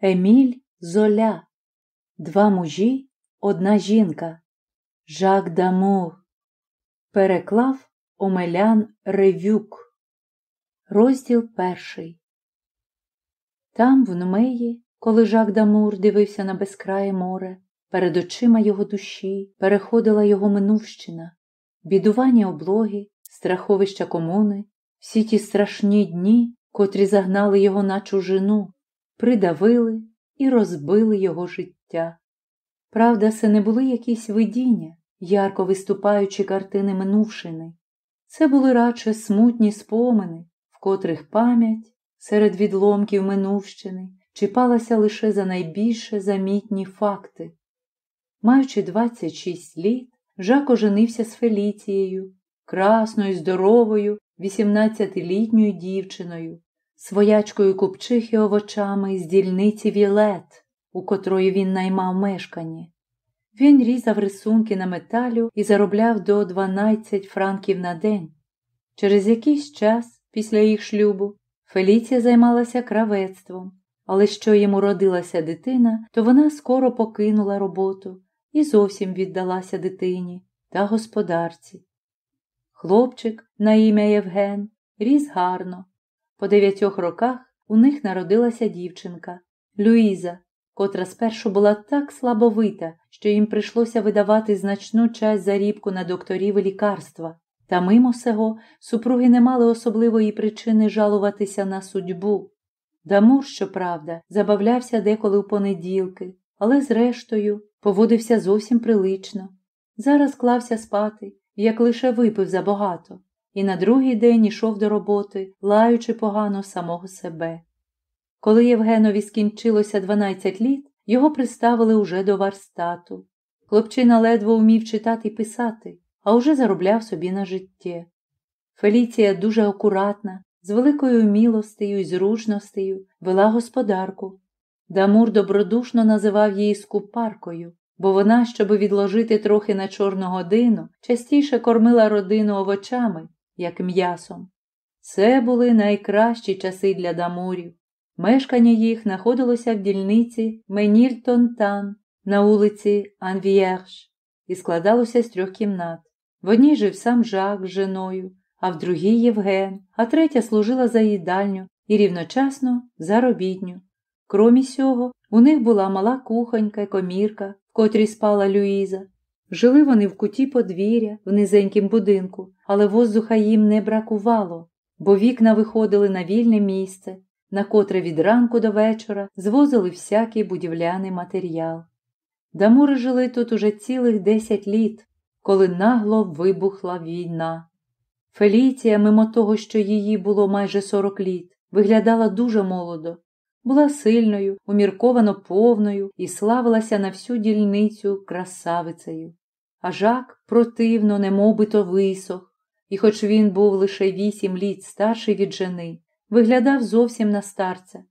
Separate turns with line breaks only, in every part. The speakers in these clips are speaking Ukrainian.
Еміль Золя. Два мужі, одна жінка. Жак Дамур. Переклав Омелян Ревюк. Розділ перший. Там, в Нумеї, коли Жак Дамур дивився на безкрає море, перед очима його душі переходила його минувщина, бідування облоги, страховища комуни, всі ті страшні дні, котрі загнали його на чужину, придавили і розбили його життя. Правда, це не були якісь видіння, ярко виступаючі картини минувшини. Це були радше смутні спомини, в котрих пам'ять серед відломків минувщини чіпалася лише за найбільше замітні факти. Маючи 26 літ, Жак оженився з Феліцією, красною, здоровою, 18-літньою дівчиною, своячкою купчихи овочами з дільниці Вілет, у котрої він наймав мешкання. Він різав рисунки на металю і заробляв до 12 франків на день. Через якийсь час, після їх шлюбу, Феліція займалася кравецтвом, але що йому родилася дитина, то вона скоро покинула роботу і зовсім віддалася дитині та господарці. Хлопчик на ім'я Євген ріс гарно. По дев'ятьох роках у них народилася дівчинка Люїза, котра спершу була так слабовита, що їм прийшлося видавати значну часть зарібку на докторів і лікарства. Та мимо сего супруги не мали особливої причини жалуватися на судьбу. Дамур, щоправда, забавлявся деколи в понеділки, але, зрештою, поводився зовсім прилично. Зараз клався спати, як лише випив забагато, і на другий день ішов до роботи, лаючи погано самого себе. Коли Євгенові скінчилося 12 літ, його приставили уже до варстату. Хлопчина ледве вмів читати і писати, а уже заробляв собі на життя. Феліція дуже акуратна, з великою вмілостею і зручностею вела господарку. Дамур добродушно називав її скупаркою, бо вона, щоби відложити трохи на чорну годину, частіше кормила родину овочами, як м'ясом. Це були найкращі часи для дамурів. Мешкання їх знаходилося в дільниці Менільтон-Тан на вулиці Анвієрш і складалося з трьох кімнат. В одній жив сам Жак з женою, а в другій Євген, а третя служила за їдальню і рівночасно за робітню. Кромі сього, у них була мала кухонька й комірка, в котрій спала Люїза. Жили вони в куті подвір'я, в низенькім будинку, але воздуха їм не бракувало, бо вікна виходили на вільне місце, на котре від ранку до вечора звозили всякий будівляний матеріал. Дамури жили тут уже цілих десять літ, коли нагло вибухла війна. Феліція, мимо того, що її було майже сорок літ, виглядала дуже молодо, була сильною, умірковано повною і славилася на всю дільницю красавицею. А жак противно, немовбито висох, і, хоч він був лише вісім літ старший від жени, виглядав зовсім на старця.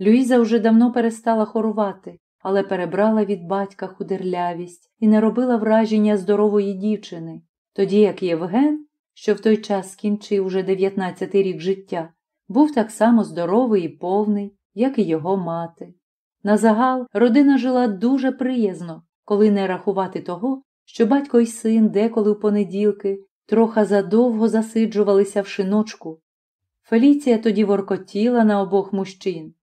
Люїза вже давно перестала хорувати, але перебрала від батька худерлявість і не робила враження здорової дівчини, тоді як Євген, що в той час скінчив уже дев'ятнадцятий рік життя, був так само здоровий і повний, як і його мати. На загал родина жила дуже приязно, коли не рахувати того, що батько й син деколи в понеділки трохи задовго засиджувалися в шиночку. Феліція тоді воркотіла на обох мужчин.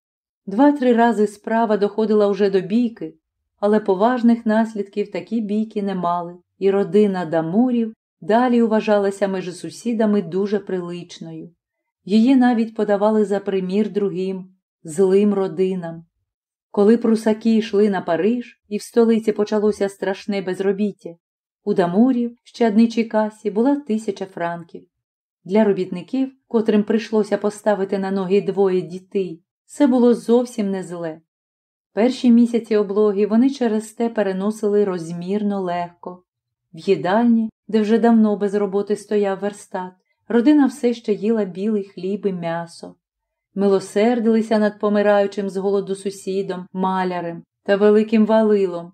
Два-три рази справа доходила вже до бійки, але поважних наслідків такі бійки не мали, і родина Дамурів далі вважалася між сусідами дуже приличною. Її навіть подавали за примір другим, злим родинам. Коли прусаки йшли на Париж, і в столиці почалося страшне безробіття, у Дамурів щадничій касі була тисяча франків. Для робітників, котрим прийшлося поставити на ноги двоє дітей, це було зовсім не зле. Перші місяці облоги вони через те переносили розмірно легко. В їдальні, де вже давно без роботи стояв верстат, родина все ще їла білий хліб і м'ясо. Милосердилися над помираючим з голоду сусідом, малярем та великим валилом.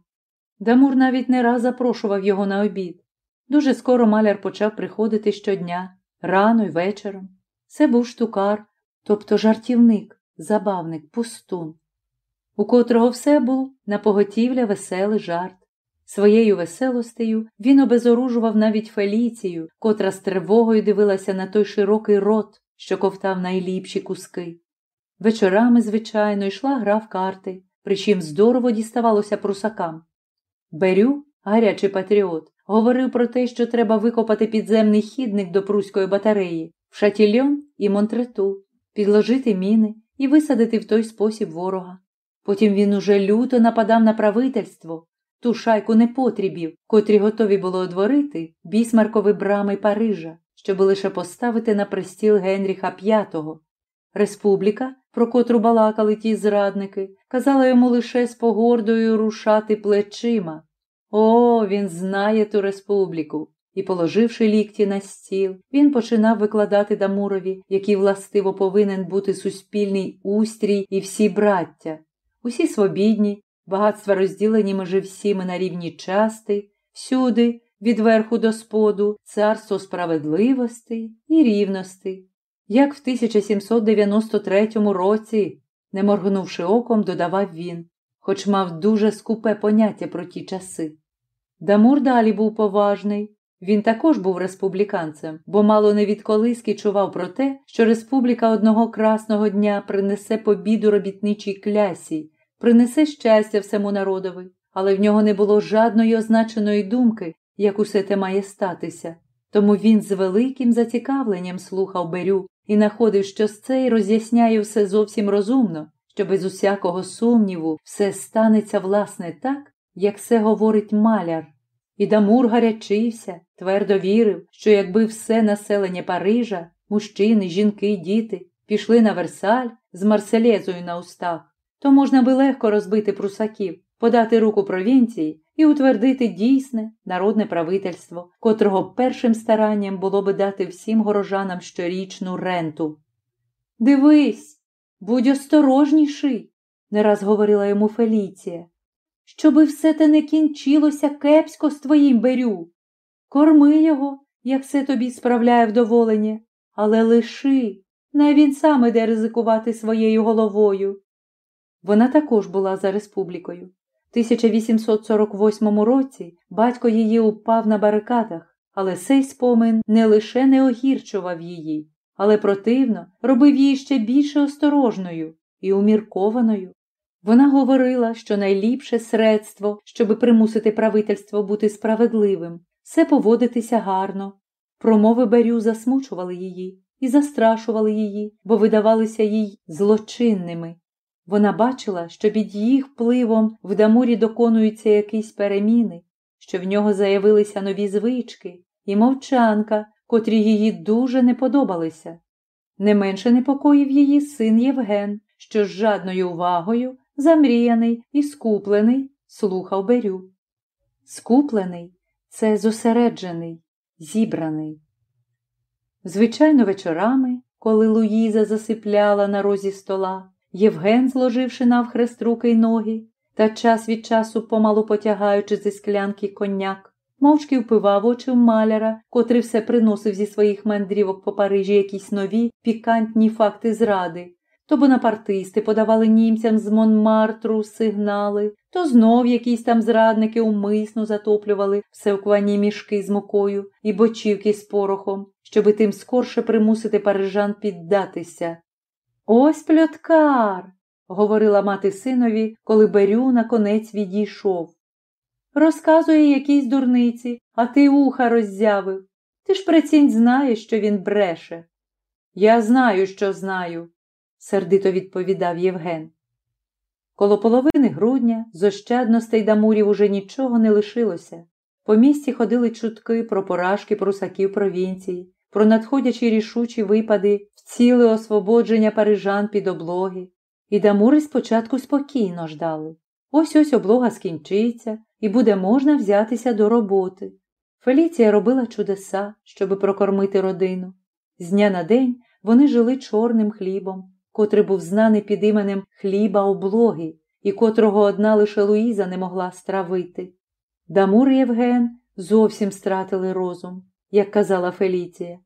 Дамур навіть не раз запрошував його на обід. Дуже скоро маляр почав приходити щодня, рано й вечором. Це був штукар, тобто жартівник, забавник, пустун. у котрого все був на поготівля веселий жарт. Своєю веселостею він обезоружував навіть Феліцію, котра з тривогою дивилася на той широкий рот, що ковтав найліпші куски. Вечорами, звичайно, йшла гра в карти, причим здорово діставалося прусакам. Берю, гарячий патріот, говорив про те, що треба викопати підземний хідник до Пруської батареї, в Шатільон і Монтрету, підложити міни і висадити в той спосіб ворога. Потім він уже люто нападав на правительство, ту шайку непотрібів, котрі готові було одворити бісмаркові брами Парижа, щоб лише поставити на престіл Генріха V. Республіка, про котру балакали ті зрадники, казала йому лише з погордою рушати плечима. О, він знає ту республіку. І, положивши лікті на стіл, він починав викладати Дамурові, який властиво повинен бути суспільний устрій і всі браття, усі свобідні, багатства розділені межи всіми на рівні части, всюди, від верху до споду, царство справедливості і рівності. Як в 1793 році, не моргнувши оком, додавав він, хоч мав дуже скупе поняття про ті часи. Дамур далі був поважний. Він також був республіканцем, бо мало не від колиски чував про те, що республіка одного красного дня принесе побіду робітничій клясі, принесе щастя всему народові, але в нього не було жадної означеної думки, як усе те має статися. Тому він з великим зацікавленням слухав Берю і находив, що з цей роз'ясняє все зовсім розумно, що без усякого сумніву все станеться власне так, як це говорить маляр. І Дамур гарячився, твердо вірив, що якби все населення Парижа, мужчини, жінки, діти, пішли на Версаль з Марселезою на устах, то можна би легко розбити прусаків, подати руку провінції і утвердити дійсне народне правительство, котрого першим старанням було би дати всім горожанам щорічну ренту. Дивись, будь осторожніший, не раз говорила йому Феліція щоби все те не кінчилося кепсько з твоїм берю. Корми його, як все тобі справляє вдоволення, але лиши, най він сам іде ризикувати своєю головою. Вона також була за республікою. В 1848 році батько її упав на барикадах, але цей спомин не лише не огірчував її, але противно робив її ще більше осторожною і уміркованою. Вона говорила, що найліпше средство, щоби примусити правительство бути справедливим, все поводитися гарно. Промови Берю засмучували її і застрашували її, бо видавалися їй злочинними. Вона бачила, що під їх впливом в Дамурі доконуються якісь переміни, що в нього заявилися нові звички і мовчанка, котрі її дуже не подобалися. Не менше непокоїв її син Євген, що з жадною увагою замріяний і скуплений, слухав Берю. Скуплений це зосереджений, зібраний. Звичайно, вечорами, коли Луїза засипляла на розі стола, Євген, зложивши навхрест руки й ноги, та час від часу помалу потягаючи зі склянки коньяк, мовчки впивав очі в маляра, котрий все приносив зі своїх мандрівок по Парижі якісь нові пікантні факти зради, то бонапартисти подавали німцям з Монмартру сигнали, то знов якісь там зрадники умисно затоплювали всевквані мішки з мукою і бочівки з порохом, щоби тим скорше примусити парижан піддатися. Ось пльоткар, говорила мати синові, коли Берю наконець відійшов. Розказує якійсь дурниці, а ти уха роззявив. Ти ж прицінь знаєш, що він бреше. Я знаю, що знаю, сердито відповідав Євген. Коло половини грудня з ощадностей Дамурів уже нічого не лишилося. По місті ходили чутки про поражки прусаків провінції, про надходячі рішучі випади ціле освободження парижан під облоги. І Дамури спочатку спокійно ждали. Ось ось облога скінчиться, і буде можна взятися до роботи. Феліція робила чудеса, щоби прокормити родину. З дня на день вони жили чорним хлібом, котрий був знаний під іменем хліба облоги і котрого одна лише Луїза не могла стравити. Дамур і Євген зовсім стратили розум, як казала Феліція.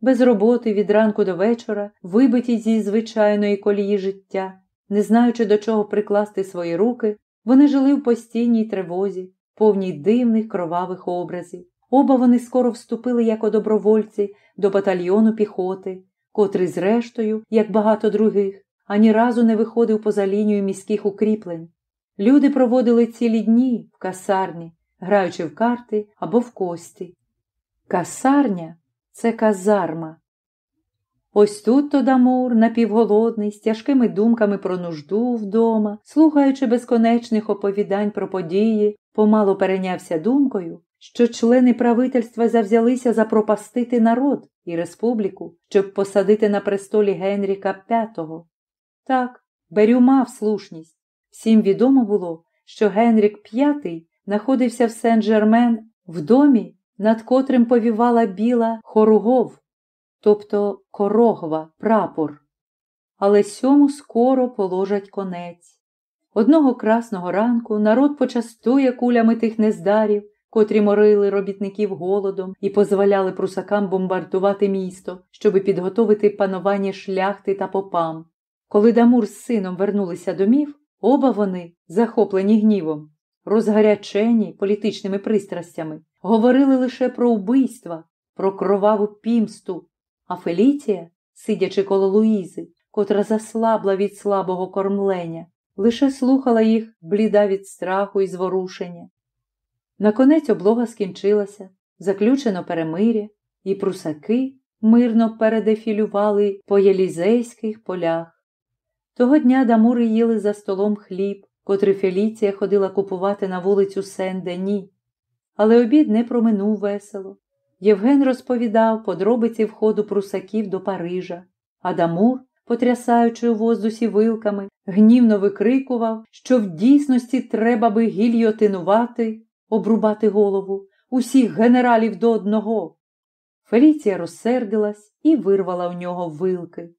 Без роботи від ранку до вечора, вибиті зі звичайної колії життя, не знаючи, до чого прикласти свої руки, вони жили в постійній тривозі, повній дивних кровавих образів. Оба вони скоро вступили як добровольці до батальйону піхоти, котрий, зрештою, як багато других, ані разу не виходив поза лінію міських укріплень. Люди проводили цілі дні в касарні, граючи в карти або в кості. Касарня це казарма. Ось тут то Дамур, напівголодний, з тяжкими думками про нужду вдома, слухаючи безконечних оповідань про події, помало перейнявся думкою, що члени правительства завзялися запропастити народ і республіку, щоб посадити на престолі Генріка V. Так, Берю мав слушність. Всім відомо було, що Генрік V знаходився в Сен-Жермен в домі, над котрим повівала біла хоругов, тобто корогва, прапор. Але сьому скоро положать конець. Одного красного ранку народ почастує кулями тих нездарів, котрі морили робітників голодом і дозволяли прусакам бомбардувати місто, щоби підготовити панування шляхти та попам. Коли Дамур з сином вернулися домів, оба вони, захоплені гнівом, розгарячені політичними пристрастями, говорили лише про вбивства, про кроваву пімсту, а Феліція, сидячи коло Луїзи, котра заслабла від слабого кормлення, лише слухала їх, бліда від страху і зворушення. Наконець облога скінчилася, заключено перемиря, і прусаки мирно передефілювали по єлізейських полях. Того дня Дамури їли за столом хліб, котрий Феліція ходила купувати на вулицю Сен-Дені. Але обід не проминув весело. Євген розповідав подробиці входу прусаків до Парижа, а Дамур, потрясаючи у воздусі вилками, гнівно викрикував, що в дійсності треба би гільйотинувати, обрубати голову усіх генералів до одного. Феліція розсердилась і вирвала у нього вилки.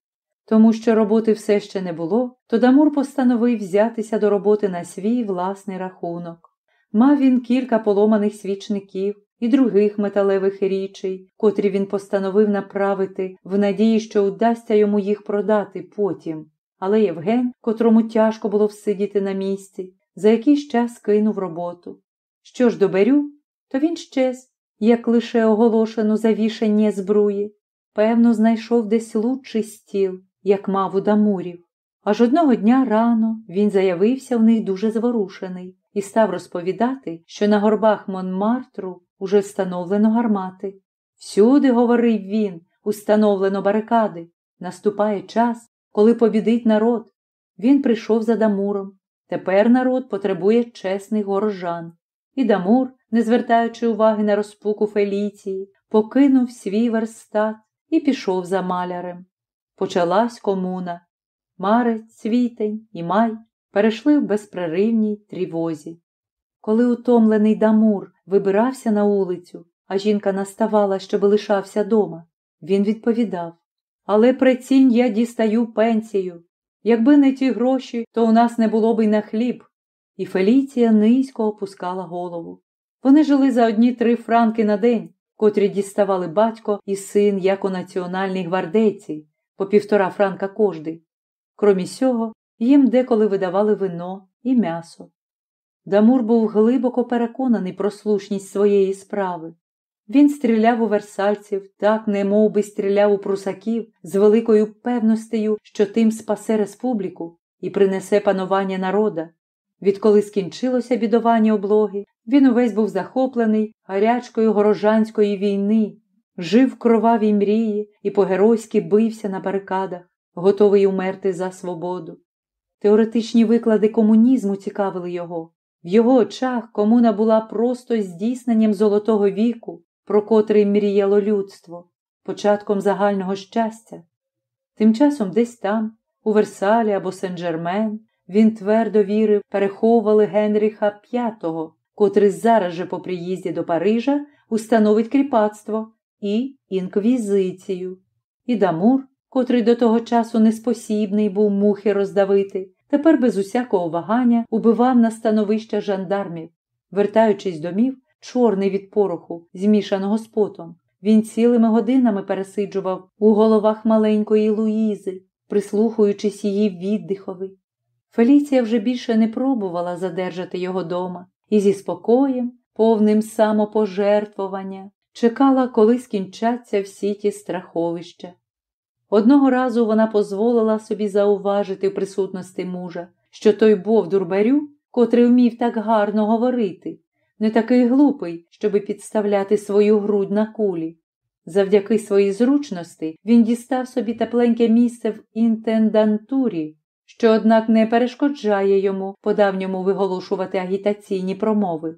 Тому що роботи все ще не було, то Дамур постановив взятися до роботи на свій власний рахунок. Мав він кілька поломаних свічників і других металевих річей, котрі він постановив направити в надії, що вдасться йому їх продати потім. Але Євген, котрому тяжко було всидіти на місці, за якийсь час кинув роботу. Що ж доберю, то він щез, як лише оголошено завішання збруї. Певно, знайшов десь лучший стіл як мав у Дамурів. Аж одного дня рано він заявився в них дуже зворушений і став розповідати, що на горбах Монмартру уже встановлено гармати. Всюди, говорив він, установлено барикади. Наступає час, коли побідить народ. Він прийшов за Дамуром. Тепер народ потребує чесних горожан. І Дамур, не звертаючи уваги на розпуку Феліції, покинув свій верстат і пішов за малярем. Почалась комуна. Марець, цвітень і май перейшли в безпреривній трівозі. Коли утомлений Дамур вибирався на вулицю, а жінка наставала, щоб лишався дома, він відповідав Але прицінь я дістаю пенсію. Якби не ті гроші, то у нас не було б і на хліб. І Феліція низько опускала голову. Вони жили за одні три франки на день, котрі діставали батько і син як у національній гвардейці по півтора франка кожний. Кромі сього, їм деколи видавали вино і м'ясо. Дамур був глибоко переконаний про слушність своєї справи. Він стріляв у версальців, так немов би стріляв у прусаків з великою певностею, що тим спасе республіку і принесе панування народа. Відколи скінчилося бідування облоги, він увесь був захоплений гарячкою горожанської війни, жив в кровавій мрії і по-геройськи бився на барикадах, готовий умерти за свободу. Теоретичні виклади комунізму цікавили його. В його очах комуна була просто здійсненням золотого віку, про котрий мріяло людство, початком загального щастя. Тим часом десь там, у Версалі або Сен-Жермен, він твердо вірив, переховували Генріха V, котрий зараз же по приїзді до Парижа установить кріпацтво і інквізицію. І Дамур, котрий до того часу неспосібний був мухи роздавити, тепер без усякого вагання убивав на становища жандармів. Вертаючись домів, чорний від пороху, змішаного з потом, він цілими годинами пересиджував у головах маленької Луїзи, прислухаючись її віддихови. Феліція вже більше не пробувала задержати його дома і зі спокоєм, повним самопожертвування, чекала, коли скінчаться всі ті страховища. Одного разу вона дозволила собі зауважити в присутності мужа, що той бовдур-барю, котрий вмів так гарно говорити, не такий глупий, щоби підставляти свою грудь на кулі. Завдяки своїй зручності він дістав собі тепленьке місце в інтендантурі, що, однак, не перешкоджає йому по давньому виголошувати агітаційні промови.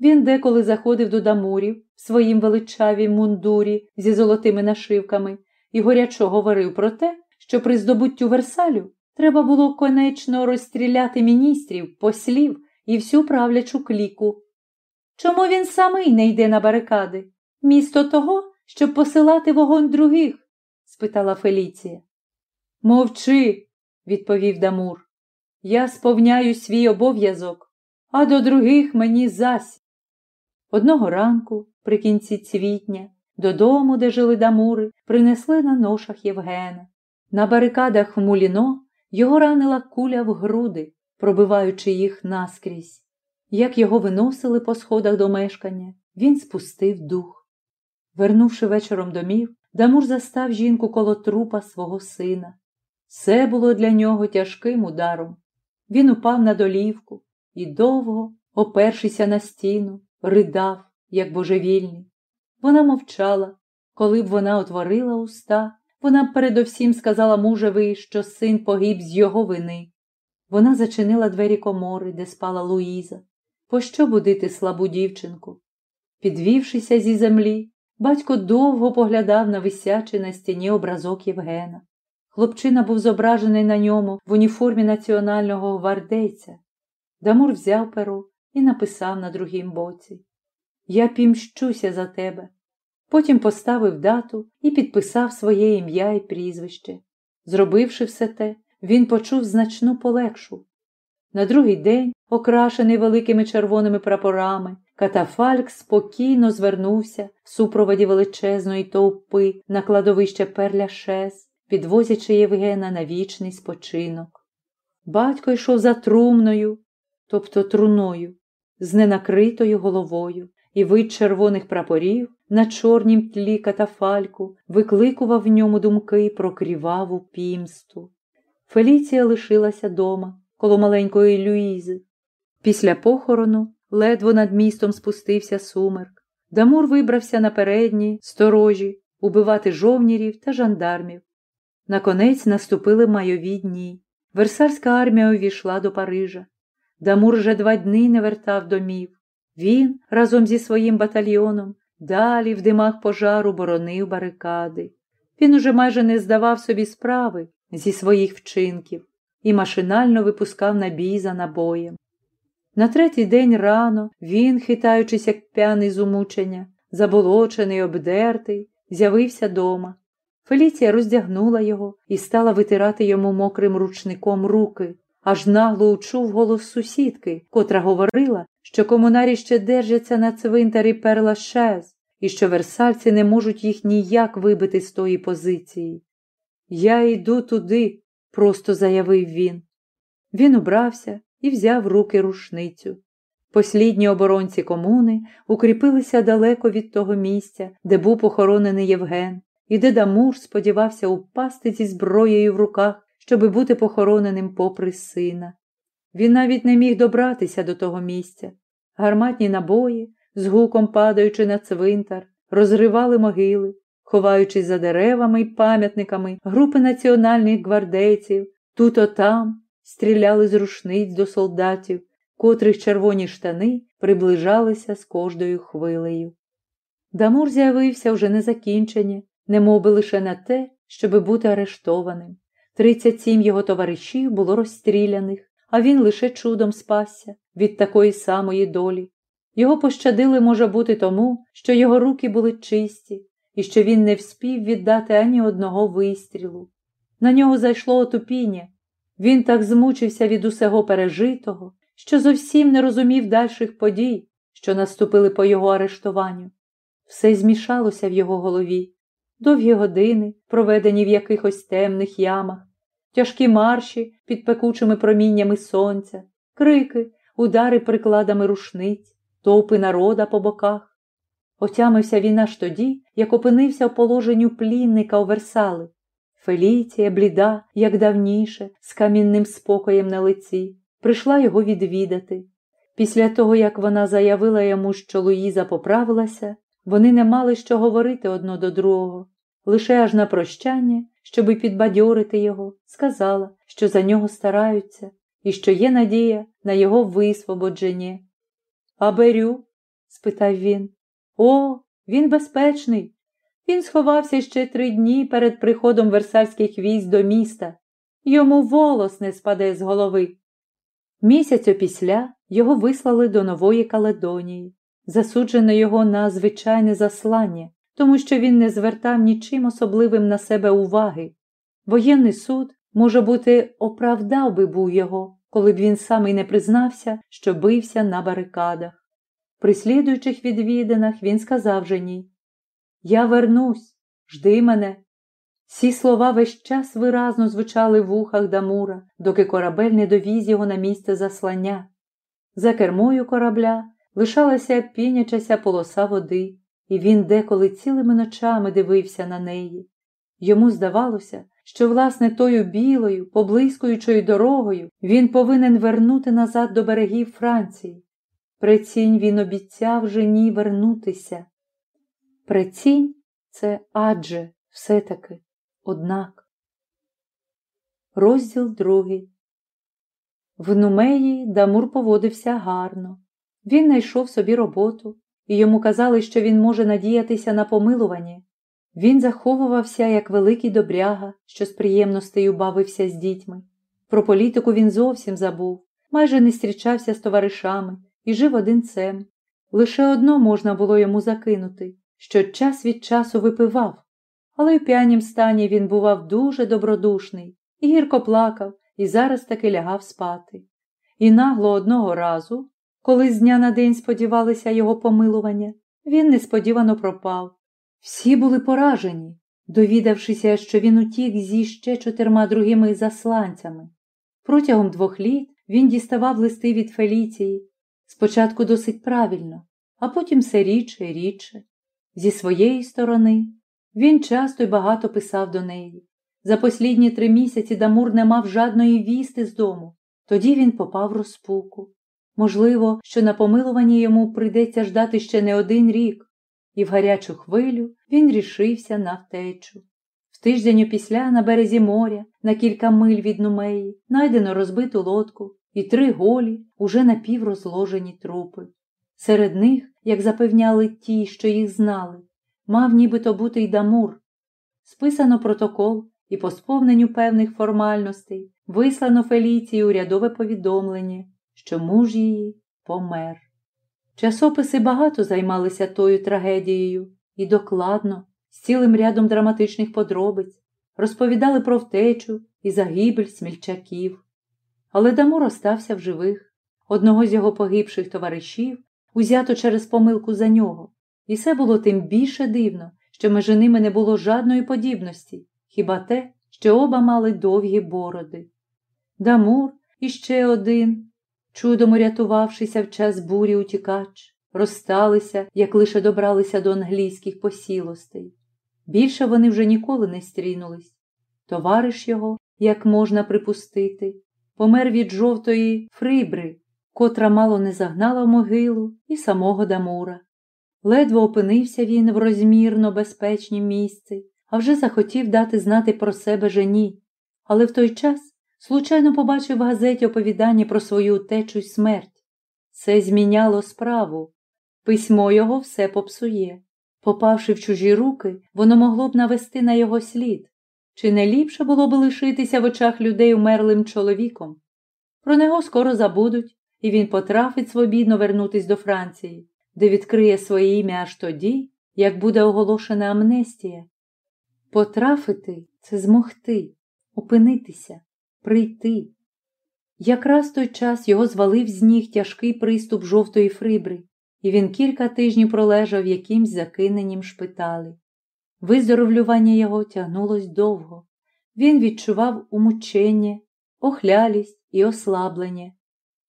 Він деколи заходив до дамурів в своїм величавім мундурі зі золотими нашивками і горячо говорив про те, що при здобуттю Версалю треба було конечно розстріляти міністрів, послів і всю правлячу кліку. Чому він самий не йде на барикади? Місто того, щоб посилати вогонь других? спитала Феліція. Мовчи, відповів Дамур. Я сповняю свій обов'язок, а до других мені зась. Одного ранку, при кінці цвітня, додому, де жили Дамури, принесли на ношах Євгена. На барикадах в Муліно його ранила куля в груди, пробиваючи їх наскрізь. Як його виносили по сходах до мешкання, він спустив дух. Вернувши вечором домів, Дамур застав жінку коло трупа свого сина. Все було для нього тяжким ударом. Він упав на долівку і довго, опершися на стіну, ридав, як божевільний. Вона мовчала. Коли б вона отворила уста, вона б передовсім сказала мужеві, що син погиб з його вини. Вона зачинила двері комори, де спала Луїза. Пощо будити слабу дівчинку? Підвівшися зі землі, батько довго поглядав на висячий на стіні образок Євгена. Хлопчина був зображений на ньому в уніформі національного гвардейця. Дамур взяв перо і написав на другім боці Я пімщуся за тебе. Потім поставив дату і підписав своє ім'я і прізвище. Зробивши все те, він почув значну полегшу. На другий день, окрашений великими червоними прапорами, катафальк спокійно звернувся в супроводі величезної товпи на кладовище Перляшес, підвозячи Євгена на вічний спочинок. Батько йшов за трумною, тобто труною, з ненакритою головою, і вид червоних прапорів на чорнім тлі катафальку викликував в ньому думки про кріваву пімсту. Феліція лишилася дома коло маленької Люїзи. Після похорону ледво над містом спустився сумерк. Дамур вибрався на передні сторожі убивати жовнірів та жандармів. Наконець наступили майові дні. Версальська армія увійшла до Парижа. Дамур вже два дні не вертав домів. Він разом зі своїм батальйоном далі в димах пожару боронив барикади. Він уже майже не здавав собі справи зі своїх вчинків і машинально випускав набій за набоєм. На третій день рано він, хитаючись, як п'яний з умучення, заболочений, обдертий, з'явився дома. Феліція роздягнула його і стала витирати йому мокрим ручником руки, аж нагло учув голос сусідки, котра говорила, що комунарі ще держаться на цвинтарі перла шез, і що версальці не можуть їх ніяк вибити з тої позиції. Я йду туди, просто заявив він. Він убрався і взяв руки рушницю. Послідні оборонці комуни укріпилися далеко від того місця, де був похоронений Євген, і де Дамур сподівався упасти зі зброєю в руках, щоби бути похороненим попри сина. Він навіть не міг добратися до того місця. Гарматні набої, з гуком падаючи на цвинтар, розривали могили, ховаючись за деревами й пам'ятниками групи національних гвардейців, тут там стріляли з рушниць до солдатів, котрих червоні штани приближалися з кожною хвилею. Дамур з'явився вже незакінчені, немов би лише на те, щоби бути арештованим. Тридцять сім його товаришів було розстріляних, а він лише чудом спасся від такої самої долі. Його пощадили, може бути, тому, що його руки були чисті і що він не вспів віддати ані одного вистрілу. На нього зайшло отупіння. Він так змучився від усього пережитого, що зовсім не розумів дальших подій, що наступили по його арештуванню. Все змішалося в його голові, довгі години, проведені в якихось темних ямах, тяжкі марші під пекучими проміннями сонця, крики, удари прикладами рушниць, товпи народа по боках. Отямився він аж тоді, як опинився в положенню плінника у Версали. Феліція, бліда, як давніше, з камінним спокоєм на лиці, прийшла його відвідати. Після того, як вона заявила йому, що Луїза поправилася, вони не мали що говорити одно до другого. Лише аж на прощання, щоби підбадьорити його, сказала, що за нього стараються і що є надія на його висвободження. А Берю? спитав він. О, він безпечний. Він сховався ще три дні перед приходом версальських військ до міста. Йому волос не спаде з голови. Місяць опісля його вислали до Нової Каледонії, засуджено його на звичайне заслання, тому що він не звертав нічим особливим на себе уваги. Воєнний суд, може бути, оправдав би був його, коли б він сам і не признався, що бився на барикадах. При слідуючих відвідинах він сказав жені Я вернусь, жди мене. Ці слова весь час виразно звучали в ухах Дамура, доки корабель не довіз його на місце заслання. За кермою корабля лишалася пінячася полоса води, і він деколи цілими ночами дивився на неї. Йому здавалося, що, власне, тою білою, поблискуючою дорогою він повинен вернути назад до берегів Франції. Прецінь він обіцяв жені вернутися. Прецінь це адже все-таки, однак. Розділ другий. В Нумеї Дамур поводився гарно. Він знайшов собі роботу, і йому казали, що він може надіятися на помилування. Він заховувався як великий добряга, що з приємностею бавився з дітьми. Про політику він зовсім забув, майже не зустрічався з товаришами і жив одинцем. Лише одно можна було йому закинути, що час від часу випивав, але в п'янім стані він бував дуже добродушний і гірко плакав, і зараз таки лягав спати. І нагло одного разу, коли з дня на день сподівалися його помилування, він несподівано пропав. Всі були поражені, довідавшися, що він утік зі ще чотирма другими засланцями. Протягом двох літ він діставав листи від Феліції, спочатку досить правильно, а потім все рідше і рідше. Зі своєї сторони, він часто й багато писав до неї. За послідні три місяці Дамур не мав жадної вісти з дому. Тоді він попав в розпуку. Можливо, що на помилуванні йому прийдеться ждати ще не один рік, і в гарячу хвилю він рішився на втечу. В тиждень опісля на березі моря, на кілька миль від Нумеї, найдено розбиту лодку і три голі, уже напіврозложені трупи. Серед них, як запевняли ті, що їх знали, мав нібито бути й Дамур. Списано протокол і по сповненню певних формальностей вислано Феліції урядове повідомлення, що муж її помер. Часописи багато займалися тою трагедією і докладно, з цілим рядом драматичних подробиць, розповідали про втечу і загибель смільчаків. Але Дамур остався в живих. Одного з його погибших товаришів узято через помилку за нього, і це було тим більше дивно, що між ними не було жадної подібності, хіба те, що оба мали довгі бороди. Дамур і ще один, чудом урятувавшися в час бурі утікач, розсталися, як лише добралися до англійських посілостей. Більше вони вже ніколи не стрінулись. Товариш його, як можна припустити, помер від жовтої фрибри, котра мало не загнала в могилу і самого Дамура. Ледве опинився він в розмірно безпечнім місці, а вже захотів дати знати про себе жені. Але в той час случайно побачив в газеті оповідання про свою утечу й смерть. Це зміняло справу. Письмо його все попсує. Попавши в чужі руки, воно могло б навести на його слід. Чи не ліпше було б лишитися в очах людей умерлим чоловіком? Про нього скоро забудуть, і він потрафить свобідно вернутись до Франції, де відкриє своє ім'я аж тоді, як буде оголошена амнестія. Потрафити це змогти, опинитися, прийти. Якраз той час його звалив з ніг тяжкий приступ жовтої фрибри, і він кілька тижнів пролежав якимсь закиненім шпиталі. Виздоровлювання його тягнулось довго. Він відчував умучення, охлялість і ослаблення.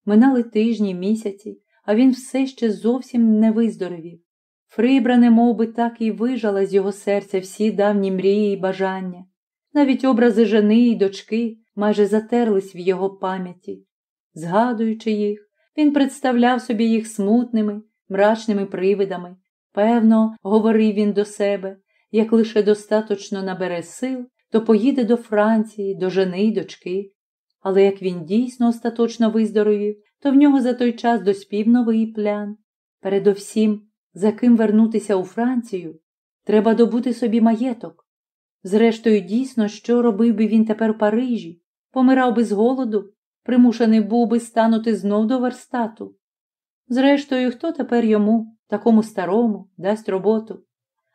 Минали тижні, місяці, а він все ще зовсім не виздоровів. Фрибра, немов би так і вижала з його серця всі давні мрії й бажання. Навіть образи жени й дочки майже затерлись в його пам'яті. Згадуючи їх, він представляв собі їх смутними, мрачними привидами. Певно, говорив він до себе, як лише достаточно набере сил, то поїде до Франції, до жени й дочки. Але як він дійсно остаточно виздоровів, то в нього за той час доспів новий плян. Передовсім, за ким вернутися у Францію, треба добути собі маєток. Зрештою, дійсно, що робив би він тепер у Парижі, помирав би з голоду, примушений був би станути знов до верстату. Зрештою, хто тепер йому, такому старому, дасть роботу?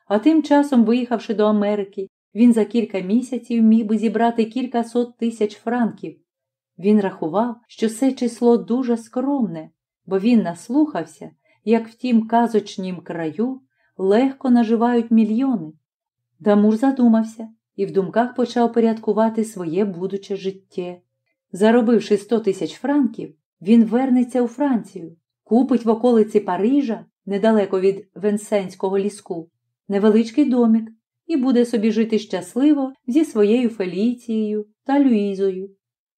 А тим часом, виїхавши до Америки, він за кілька місяців міг би зібрати кілька сот тисяч франків. Він рахував, що це число дуже скромне, бо він наслухався, як в тім казочнім краю легко наживають мільйони. Дамур задумався і в думках почав порядкувати своє будуче життя. Заробивши сто тисяч франків, він вернеться у Францію, купить в околиці Парижа, недалеко від Венсенського ліску, невеличкий домик і буде собі жити щасливо зі своєю Феліцією та Люїзою.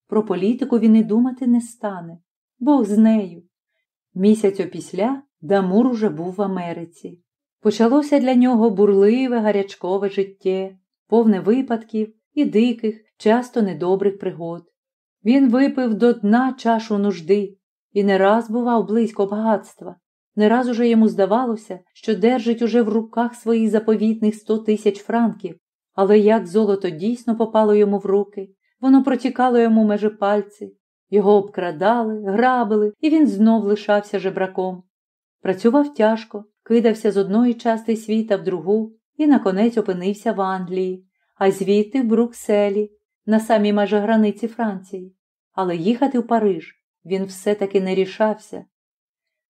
Про політику він і думати не стане, Бог з нею. Місяць опісля Дамур уже був в Америці. Почалося для нього бурливе гарячкове життя, повне випадків і диких, часто недобрих пригод. Він випив до дна чашу нужди і не раз бував близько багатства. Не раз уже йому здавалося, що держить уже в руках своїх заповітних сто тисяч франків, але як золото дійсно попало йому в руки, воно протікало йому межи пальці, його обкрадали, грабили, і він знов лишався жебраком. Працював тяжко, кидався з одної частини світа в другу і наконець опинився в Англії, а звідти в Брукселі, на самій майже границі Франції. Але їхати в Париж він все-таки не рішався.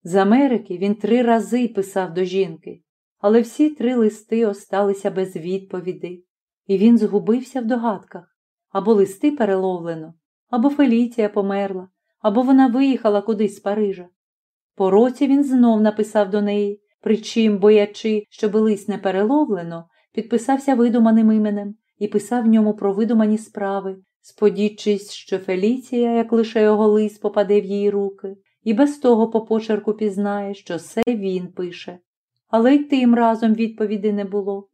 З Америки він три рази писав до жінки, але всі три листи осталися без відповіді, і він згубився в догадках або листи переловлено, або Феліція померла, або вона виїхала кудись з Парижа. По році він знов написав до неї, причим, боячи, щоб лист не переловлено, підписався видуманим іменем і писав в ньому про видумані справи, сподівчись, що Феліція, як лише його лист попаде в її руки, і без того по почерку пізнає, що це він пише. Але й тим разом відповіді не було.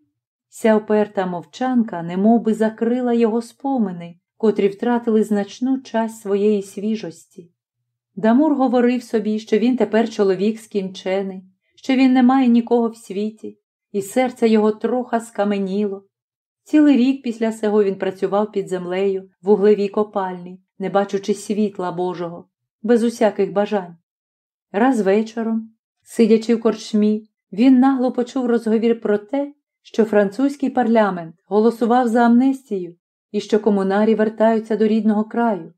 Ця оперта мовчанка немов би закрила його спомини, котрі втратили значну часть своєї свіжості. Дамур говорив собі, що він тепер чоловік скінчений, що він не має нікого в світі, і серце його троха скаменіло. Цілий рік після сього він працював під землею в углевій копальні, не бачучи світла Божого, без усяких бажань. Раз вечором, сидячи в корчмі, він нагло почув розговір про те, що французький парламент голосував за амнестію і що комунарі вертаються до рідного краю.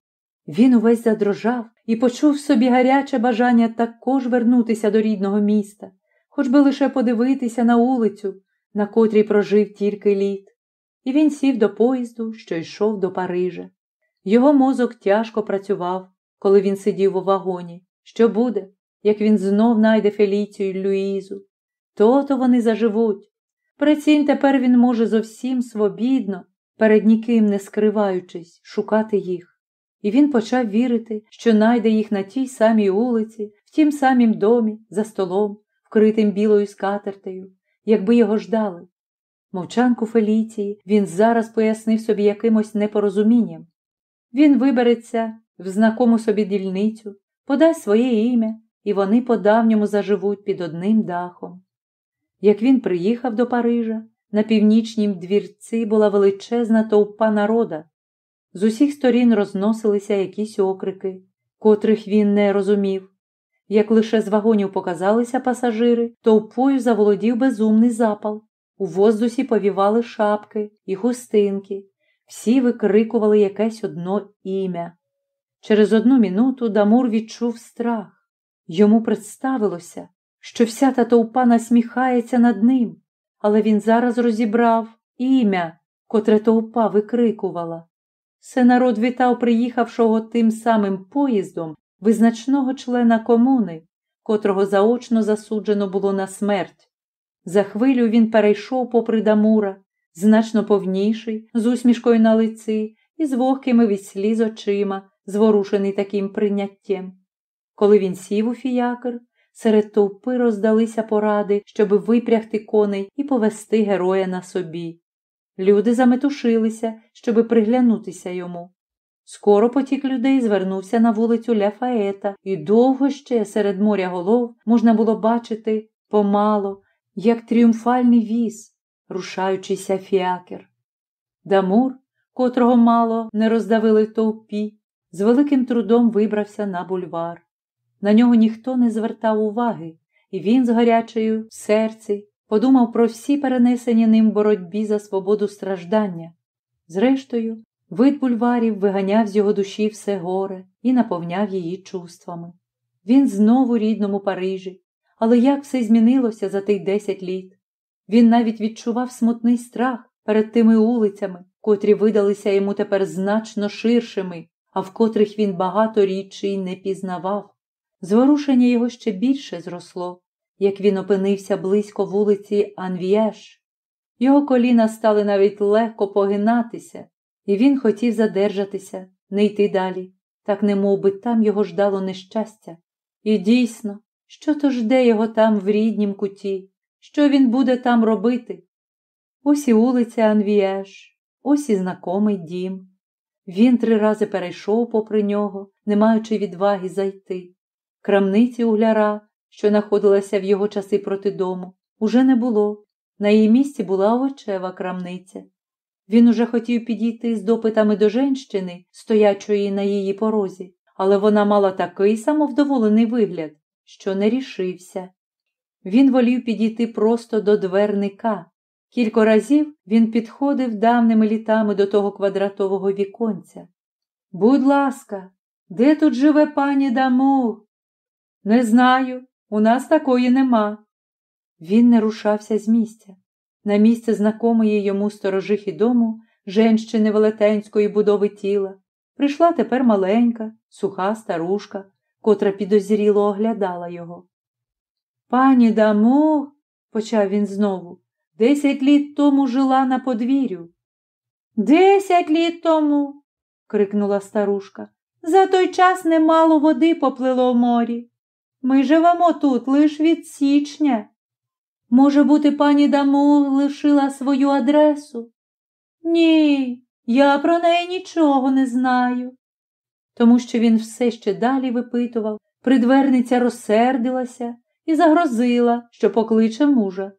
Він увесь задрожав і почув в собі гаряче бажання також вернутися до рідного міста, хоч би лише подивитися на вулицю, на котрій прожив тільки літ. І він сів до поїзду, що йшов до Парижа. Його мозок тяжко працював, коли він сидів у вагоні. Що буде, як він знов найде Феліцію й Люїзу? То-то вони заживуть. Прицінь тепер він може зовсім свобідно, перед ніким не скриваючись, шукати їх. І він почав вірити, що найде їх на тій самій вулиці, в тім самім домі, за столом, вкритим білою скатертею, якби його ждали. Мовчанку Феліції він зараз пояснив собі якимось непорозумінням. Він вибереться в знакому собі дільницю, подасть своє ім'я, і вони по-давньому заживуть під одним дахом. Як він приїхав до Парижа, на північнім двірці була величезна товпа народа. З усіх сторін розносилися якісь окрики, котрих він не розумів. Як лише з вагонів показалися пасажири, товпою заволодів безумний запал. У воздусі повівали шапки і хустинки, всі викрикували якесь одно ім'я. Через одну минуту Дамур відчув страх. Йому представилося, що вся та товпа насміхається над ним, але він зараз розібрав ім'я, котре товпа викрикувала. Все народ вітав приїхавшого тим самим поїздом визначного члена комуни, котрого заочно засуджено було на смерть. За хвилю він перейшов попри Дамура, значно повніший, з усмішкою на лиці і з вогкими від сліз очима, зворушений таким прийняттям. Коли він сів у фіякр, серед товпи роздалися поради, щоби випрягти коней і повести героя на собі. Люди заметушилися, щоби приглянутися йому. Скоро потік людей звернувся на вулицю Ляфаета, і довго ще серед моря голов можна було бачити помало, як тріумфальний віз, рушаючийся фіакер. Дамур, котрого мало не роздавили товпі, з великим трудом вибрався на бульвар. На нього ніхто не звертав уваги, і він з гарячею в серці подумав про всі перенесені ним боротьбі за свободу страждання. Зрештою, вид бульварів виганяв з його душі все горе і наповняв її чувствами. Він знову рідному Парижі, але як все змінилося за тих десять літ. Він навіть відчував смутний страх перед тими улицями, котрі видалися йому тепер значно ширшими, а в котрих він багато річей не пізнавав. Зворушення його ще більше зросло, як він опинився близько вулиці Анвієш. Його коліна стали навіть легко погинатися, і він хотів задержатися, не йти далі, так не би там його ждало нещастя. І дійсно, що то жде його там в ріднім куті, що він буде там робити? Ось і вулиця Анвієш, ось і знакомий дім. Він три рази перейшов попри нього, не маючи відваги зайти. Крамниці угляра, що знаходилася в його часи проти дому, уже не було. На її місці була овочева крамниця. Він уже хотів підійти з допитами до женщини, стоячої на її порозі, але вона мала такий самовдоволений вигляд, що не рішився. Він волів підійти просто до дверника. Кілька разів він підходив давними літами до того квадратового віконця. Будь ласка, де тут живе пані Дамур? Не знаю, у нас такої нема. Він не рушався з місця. На місце знакомої йому сторожихи дому, женщини велетенської будови тіла, прийшла тепер маленька, суха старушка, котра підозріло оглядала його. Пані Дамо, почав він знову, десять літ тому жила на подвір'ю. Десять літ тому, крикнула старушка. За той час немало води поплило в морі. Ми живемо тут лиш від січня. Може бути, пані Дамо лишила свою адресу? Ні, я про неї нічого не знаю. Тому що він все ще далі випитував, придверниця розсердилася і загрозила, що покличе мужа.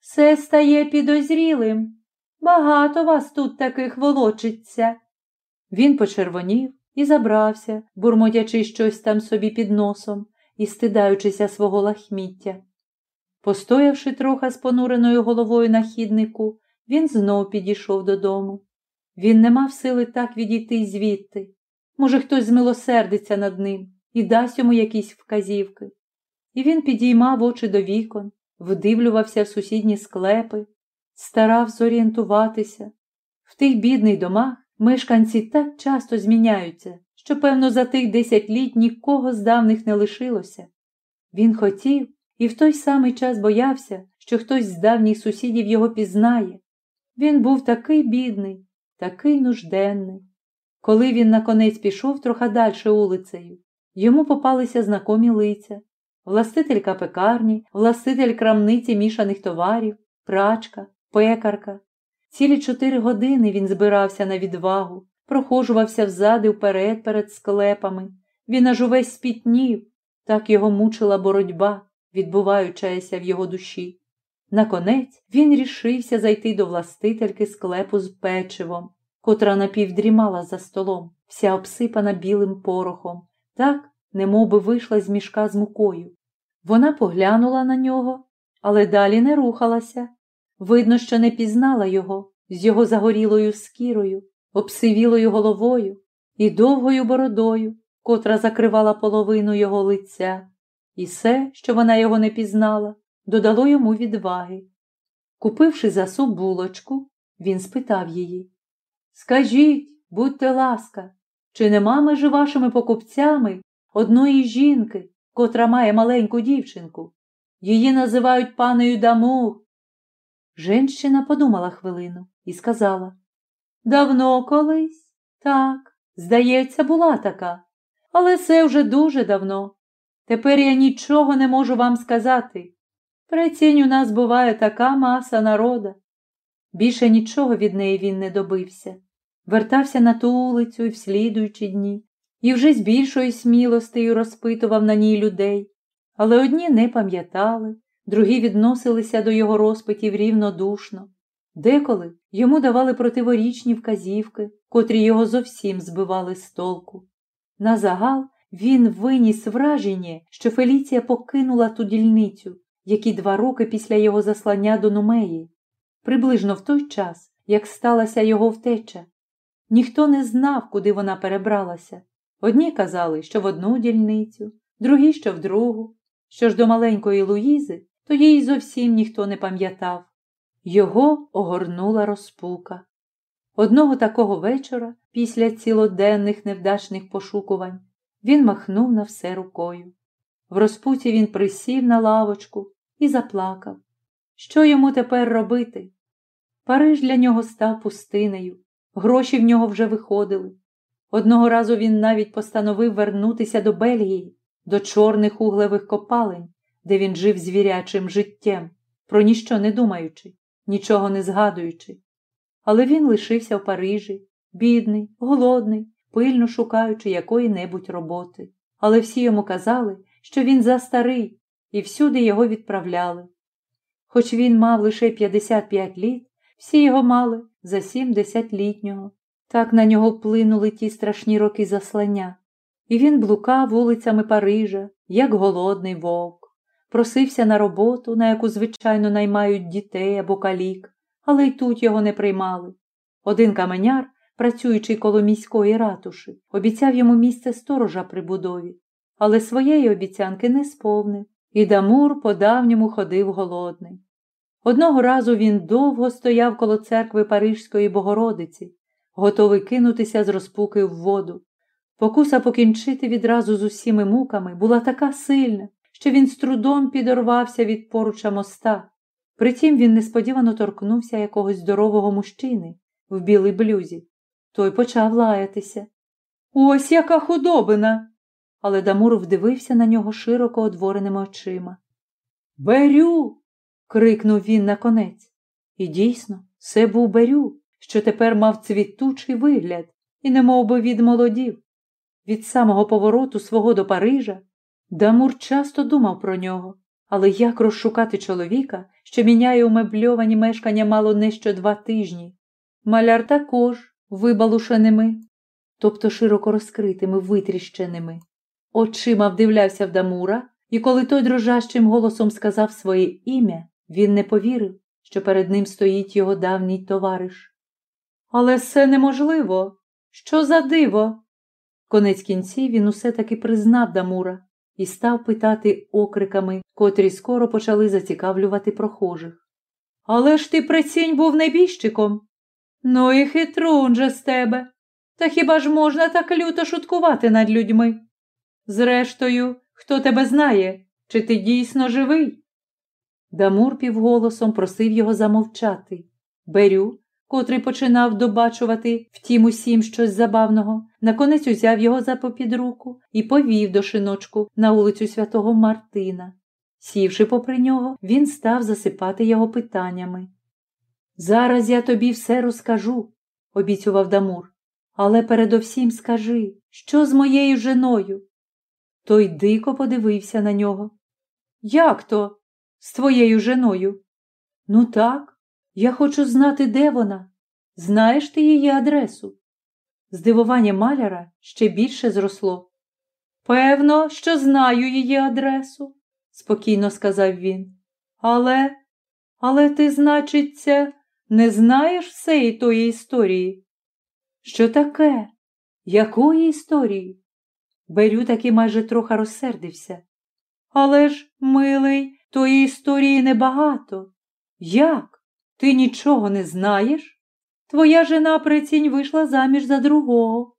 Все стає підозрілим. Багато вас тут таких волочиться. Він почервонів і забрався, бурмотячи щось там собі під носом і стидаючися свого лахміття. Постоявши трохи з понуреною головою на хіднику, він знов підійшов додому. Він не мав сили так відійти звідти. Може, хтось змилосердиться над ним і дасть йому якісь вказівки. І він підіймав очі до вікон, вдивлювався в сусідні склепи, старав зорієнтуватися. В тих бідних домах мешканці так часто зміняються, що, певно, за тих десять літ нікого з давних не лишилося. Він хотів і в той самий час боявся, що хтось з давніх сусідів його пізнає. Він був такий бідний, такий нужденний. Коли він наконець пішов трохи дальше улицею, йому попалися знакомі лиця, властителька пекарні, властитель крамниці мішаних товарів, прачка, пекарка. Цілі чотири години він збирався на відвагу, прохожувався взади вперед перед склепами. Він аж увесь спітнів, так його мучила боротьба, відбуваючася в його душі. Наконець він рішився зайти до властительки склепу з печивом, котра напівдрімала за столом, вся обсипана білим порохом, так, немов би вийшла з мішка з мукою. Вона поглянула на нього, але далі не рухалася. Видно, що не пізнала його з його загорілою скірою, обсивілою головою і довгою бородою, котра закривала половину його лиця, і все, що вона його не пізнала, додало йому відваги. Купивши засу булочку, він спитав її Скажіть, будьте ласка, чи нема межи вашими покупцями одної жінки, котра має маленьку дівчинку? Її називають паною Дамур. Женщина подумала хвилину і сказала Давно колись? Так, здається, була така. Але це вже дуже давно. Тепер я нічого не можу вам сказати. Прецінь у нас буває така маса народа. Більше нічого від неї він не добився. Вертався на ту вулицю і в слідуючі дні, і вже з більшою смілостею розпитував на ній людей. Але одні не пам'ятали, другі відносилися до його розпитів рівнодушно. Деколи йому давали противорічні вказівки, котрі його зовсім збивали з толку. На загал він виніс враження, що Феліція покинула ту дільницю, які два роки після його заслання до Нумеї, приблизно в той час, як сталася його втеча. Ніхто не знав, куди вона перебралася. Одні казали, що в одну дільницю, другі, що в другу. Що ж до маленької Луїзи, то їй зовсім ніхто не пам'ятав. Його огорнула розпука. Одного такого вечора, після цілоденних невдачних пошукувань, він махнув на все рукою. В розпуті він присів на лавочку і заплакав. Що йому тепер робити? Париж для нього став пустинею, гроші в нього вже виходили. Одного разу він навіть постановив вернутися до Бельгії, до чорних углевих копалень, де він жив звірячим життям, про ніщо не думаючи, нічого не згадуючи. Але він лишився в Парижі, бідний, голодний, пильно шукаючи якої-небудь роботи. Але всі йому казали, що він застарий, і всюди його відправляли. Хоч він мав лише 55 літ, всі його мали за 70-літнього. Так на нього вплинули ті страшні роки заслання, і він блукав вулицями Парижа, як голодний вовк, просився на роботу, на яку, звичайно, наймають дітей або калік, але й тут його не приймали. Один каменяр, працюючи коло міської ратуші, обіцяв йому місце сторожа при будові, але своєї обіцянки не сповнив, і Дамур по давньому ходив голодний. Одного разу він довго стояв коло церкви Парижської Богородиці, готовий кинутися з розпуки в воду. Покуса покінчити відразу з усіми муками була така сильна, що він з трудом підорвався від поруча моста. Притім він несподівано торкнувся якогось здорового мужчини в білій блюзі. Той почав лаятися. Ось яка худобина. Але Дамур вдивився на нього широко одвореними очима. Берю. крикнув він наконець. І дійсно, це був Берю, що тепер мав цвітучий вигляд і немов би відмолодів. Від самого повороту свого до Парижа Дамур часто думав про нього, але як розшукати чоловіка, що міняє умебльовані мешкання мало не що два тижні? Маляр також вибалушеними, тобто широко розкритими, витріщеними. Очима вдивлявся в Дамура, і коли той дрожащим голосом сказав своє ім'я, він не повірив, що перед ним стоїть його давній товариш. Але все неможливо. Що за диво? Конець кінці він усе таки признав Дамура і став питати окриками, котрі скоро почали зацікавлювати прохожих. Але ж ти прицінь був небіжчиком. Ну і хитрун же з тебе. Та хіба ж можна так люто шуткувати над людьми? Зрештою, хто тебе знає, чи ти дійсно живий? Дамур півголосом просив його замовчати. Берю, котрий починав добачувати втім усім щось забавного, наконець узяв його за попід руку і повів до шиночку на вулицю святого Мартина. Сівши попри нього, він став засипати його питаннями. Зараз я тобі все розкажу, обіцював Дамур, але передовсім скажи, що з моєю женою? Той дико подивився на нього. Як то? З твоєю женою? Ну так, я хочу знати, де вона. Знаєш ти її адресу? Здивування маляра ще більше зросло. Певно, що знаю її адресу, спокійно сказав він. Але, але ти, значиться, не знаєш всеї тої історії? Що таке? Якої історії? Берю таки майже трохи розсердився. Але ж, милий, тої історії небагато. Як? Ти нічого не знаєш? Твоя жена прицінь вийшла заміж за другого.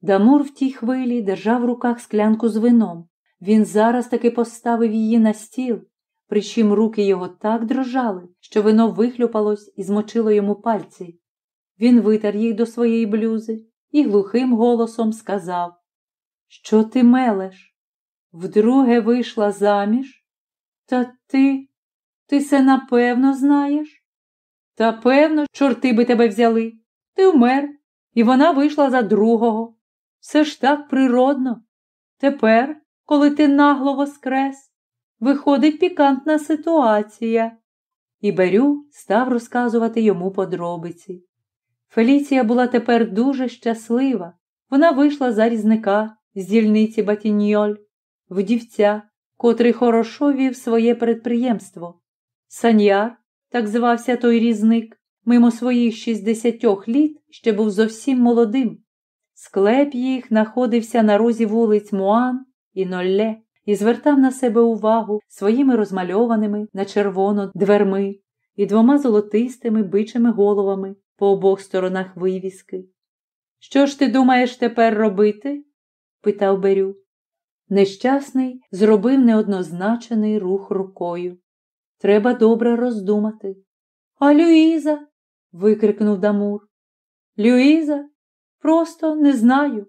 Дамур в тій хвилі держав в руках склянку з вином. Він зараз таки поставив її на стіл, причим руки його так дрожали, що вино вихлюпалось і змочило йому пальці. Він витер їх до своєї блюзи і глухим голосом сказав Що ти мелеш? Вдруге вийшла заміж? Та ти, ти це напевно знаєш? Та певно, чорти би тебе взяли. Ти вмер, і вона вийшла за другого. Все ж так природно. Тепер, коли ти нагло воскрес, виходить пікантна ситуація. І Берю став розказувати йому подробиці. Феліція була тепер дуже щаслива. Вона вийшла за різника з дільниці Батіньоль, вдівця, котрий хорошо вів своє предприємство. Саньяр, так звався той різник, мимо своїх шістдесятьох літ ще був зовсім молодим. Склеп їх находився на розі вулиць Муан і Нолле і звертав на себе увагу своїми розмальованими на червоно дверми і двома золотистими бичими головами по обох сторонах вивіски. Що ж ти думаєш тепер робити? питав Берю. Нещасний зробив неоднозначений рух рукою. Треба добре роздумати. А Люїза? викрикнув Дамур. Люїза? Просто не знаю.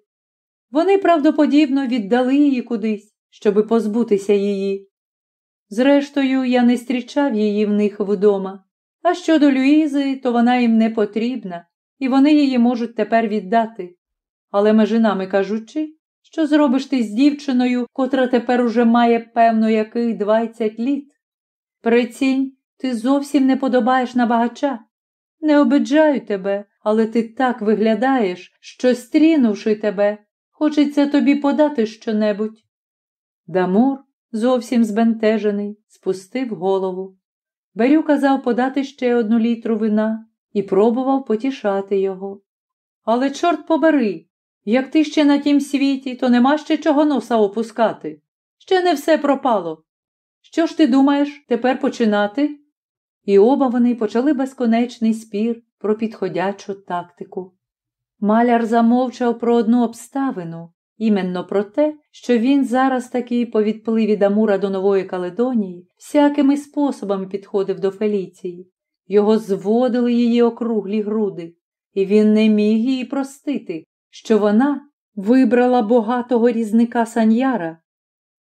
Вони правдоподібно віддали її кудись, щоби позбутися її. Зрештою, я не зустрічав її в них вдома. А щодо Люїзи, то вона їм не потрібна, і вони її можуть тепер віддати. Але межи нами кажучи, що зробиш ти з дівчиною, котра тепер уже має, певно, яких двадцять літ? Прицінь, ти зовсім не подобаєш на багача. Не обиджаю тебе, але ти так виглядаєш, що, стрінувши тебе, хочеться тобі подати щонебудь. Дамур, зовсім збентежений, спустив голову. Берю казав подати ще одну літру вина і пробував потішати його. Але, чорт побери, як ти ще на тім світі, то нема ще чого носа опускати. Ще не все пропало. Що ж ти думаєш тепер починати? І оба вони почали безконечний спір про підходячу тактику. Маляр замовчав про одну обставину, іменно про те, що він зараз таки по відпливі Дамура до Нової Каледонії всякими способами підходив до Феліції. Його зводили її округлі груди, і він не міг її простити, що вона вибрала богатого різника саньяра.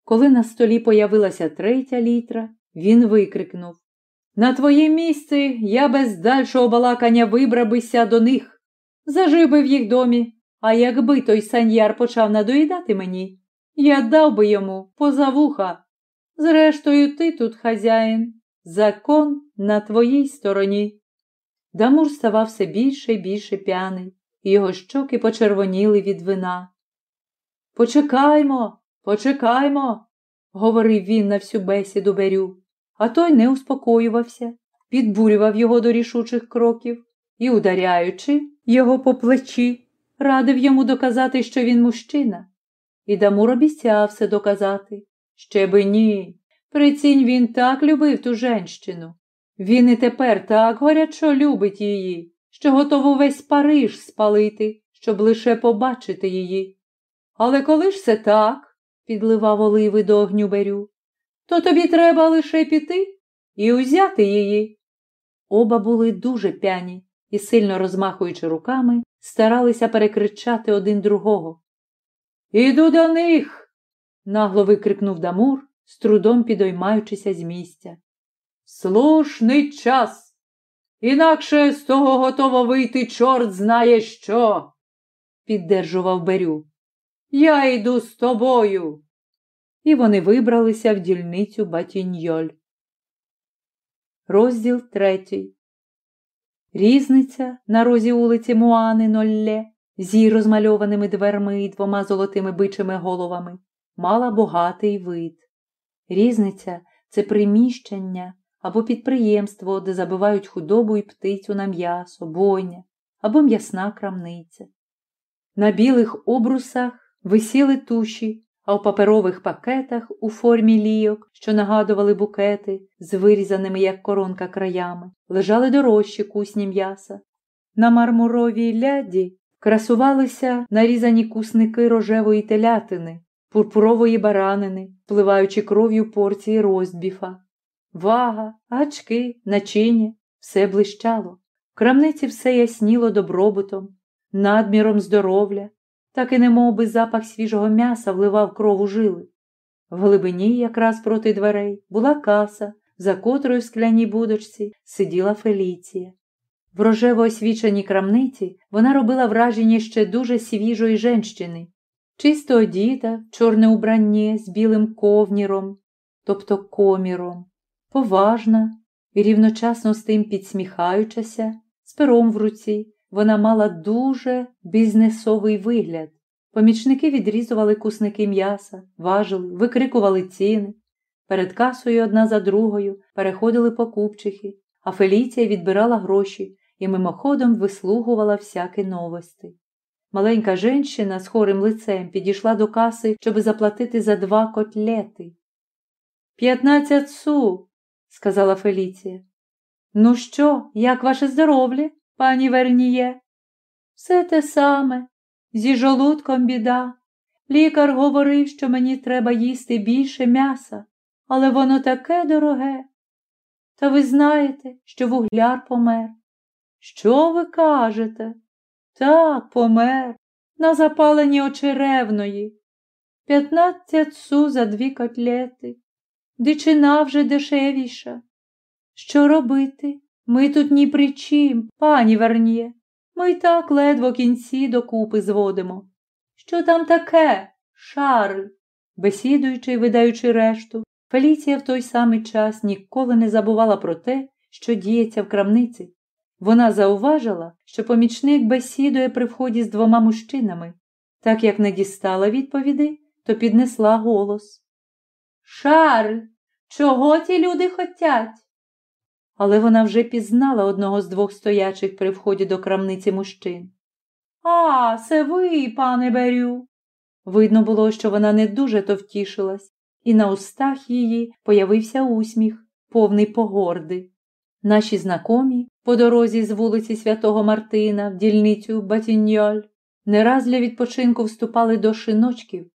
Коли на столі появилася третя літра, він викрикнув На твоє місце я без дальшого балакання вибрав бися до них, зажив би в їх домі, а якби той саньяр почав надоїдати мені, я дав би йому поза вуха. Зрештою, ти тут хазяїн, закон на твоїй стороні. Дамур ставав все більше і більше п'яний, і його щоки почервоніли від вина. Почекаймо, почекаймо, говорив він на всю бесіду берю, а той не успокоювався, підбурював його до рішучих кроків і, ударяючи його по плечі, радив йому доказати, що він мужчина. І Дамур обіцяв все доказати. Ще би ні. Прицінь він так любив ту женщину. Він і тепер так горячо любить її, що готов увесь Париж спалити, щоб лише побачити її. Але коли ж це так, підливав оливи до огню берю, то тобі треба лише піти і узяти її. Оба були дуже п'яні і, сильно розмахуючи руками, старалися перекричати один другого. Іду до них. нагло викрикнув Дамур, з трудом підоймаючися з місця. Слушний час. Інакше з того готово вийти чорт знає що, піддержував Берю. Я йду з тобою. І вони вибралися в дільницю Батіньоль. Розділ третій. Різниця на розі вулиці Муани Нолле з її розмальованими дверми і двома золотими бичими головами мала богатий вид. Різниця це приміщення або підприємство, де забивають худобу і птицю на м'ясо, бойня або м'ясна крамниця. На білих обрусах висіли туші, а в паперових пакетах у формі лійок, що нагадували букети з вирізаними, як коронка краями, лежали дорожчі кусні м'яса. На мармуровій ляді красувалися нарізані кусники рожевої телятини, пурпурової баранини, пливаючи кров'ю порції розбіфа. Вага, гачки, начиння все блищало. В крамниці все ясніло добробутом, надміром здоров'я, так і немов би запах свіжого м'яса вливав кров у жили. В глибині, якраз проти дверей, була каса, за котрою в скляній будочці сиділа Феліція. В рожево освіченій крамниці вона робила враження ще дуже свіжої женщини, чисто одіта, чорне убрання з білим ковніром, тобто коміром, поважна і рівночасно з тим підсміхаючася, з пером в руці, вона мала дуже бізнесовий вигляд. Помічники відрізували кусники м'яса, важили, викрикували ціни. Перед касою одна за другою переходили покупчихи, а Феліція відбирала гроші і мимоходом вислугувала всякі новості. Маленька жінка з хорим лицем підійшла до каси, щоб заплатити за два котлети. П'ятнадцять су, сказала Феліція. Ну що, як ваше здоров'я, пані Верніє? Все те саме. Зі жолудком біда. Лікар говорив, що мені треба їсти більше м'яса, але воно таке дороге. Та ви знаєте, що вугляр помер. Що ви кажете? Так, помер, на запаленні очеревної. П'ятнадцять су за дві котлети. Дичина вже дешевіша. Що робити? Ми тут ні при чим, пані Вернє. Ми й так ледво кінці докупи зводимо. Що там таке, Шарль? Бесідуючи й видаючи решту, Феліція в той самий час ніколи не забувала про те, що діється в крамниці. Вона зауважила, що помічник бесідує при вході з двома мужчинами. Так як не дістала відповіді, то піднесла голос. Шарль, чого ті люди хотять? Але вона вже пізнала одного з двох стоячих при вході до крамниці мужчин. А, це ви, пане Берю. Видно було, що вона не дуже то втішилась, і на устах її появився усміх, повний погорди. Наші знакомі по дорозі з вулиці Святого Мартина в дільницю Батіньоль не раз для відпочинку вступали до шиночків.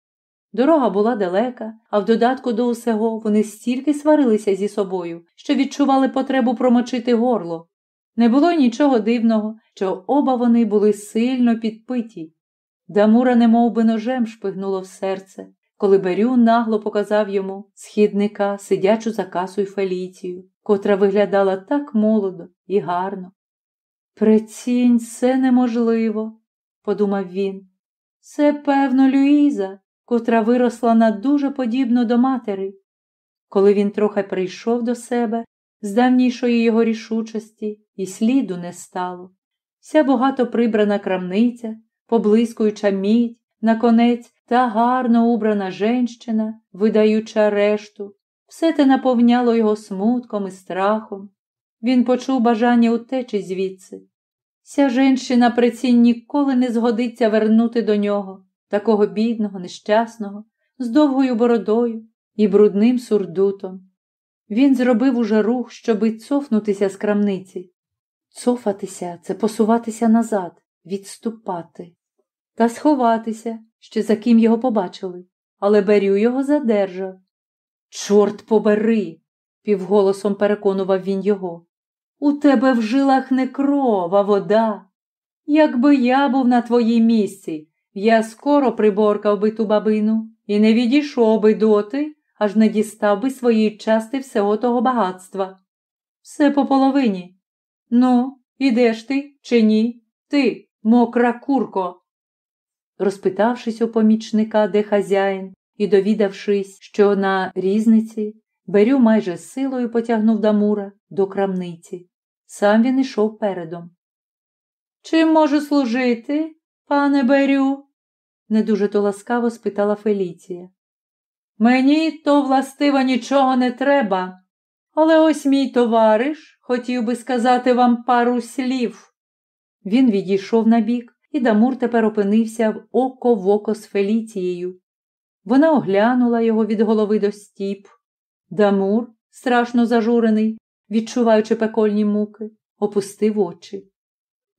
Дорога була далека, а в додатку до усього вони стільки сварилися зі собою, що відчували потребу промочити горло. Не було нічого дивного, що оба вони були сильно підпиті. Дамура немов би ножем шпигнуло в серце, коли Берю нагло показав йому східника, сидячу за касою Феліцію, котра виглядала так молодо і гарно. Прицінь, це неможливо, подумав він. Це, певно, Люїза, котра виросла на дуже подібну до матері. Коли він трохи прийшов до себе, з давнішої його рішучості і сліду не стало. Вся багато прибрана крамниця, поблискуюча мідь, наконець та гарно убрана женщина, видаюча решту, все те наповняло його смутком і страхом. Він почув бажання утечі звідси. Ця женщина при ніколи не згодиться вернути до нього, такого бідного, нещасного, з довгою бородою і брудним сурдутом. Він зробив уже рух, щоби цофнутися з крамниці. Цофатися це посуватися назад, відступати та сховатися, ще за ким його побачили, але Берю його задержав. Чорт побери, півголосом переконував він його. У тебе в жилах не кров, а вода. Якби я був на твоїй місці, я скоро приборкав би ту бабину і не відійшов би доти, аж не дістав би своєї части всього того багатства. Все по половині. Ну, ідеш ти чи ні? Ти, мокра курко. Розпитавшись у помічника, де хазяїн, і довідавшись, що на різниці, Берю майже силою потягнув Дамура до крамниці. Сам він ішов передом. Чим можу служити, пане Берю? Не дуже то ласкаво спитала Феліція. Мені то властиво нічого не треба, але ось мій товариш хотів би сказати вам пару слів. Він відійшов набік, і Дамур тепер опинився в око в око з Феліцією. Вона оглянула його від голови до стіп. Дамур, страшно зажурений, відчуваючи пекольні муки, опустив очі.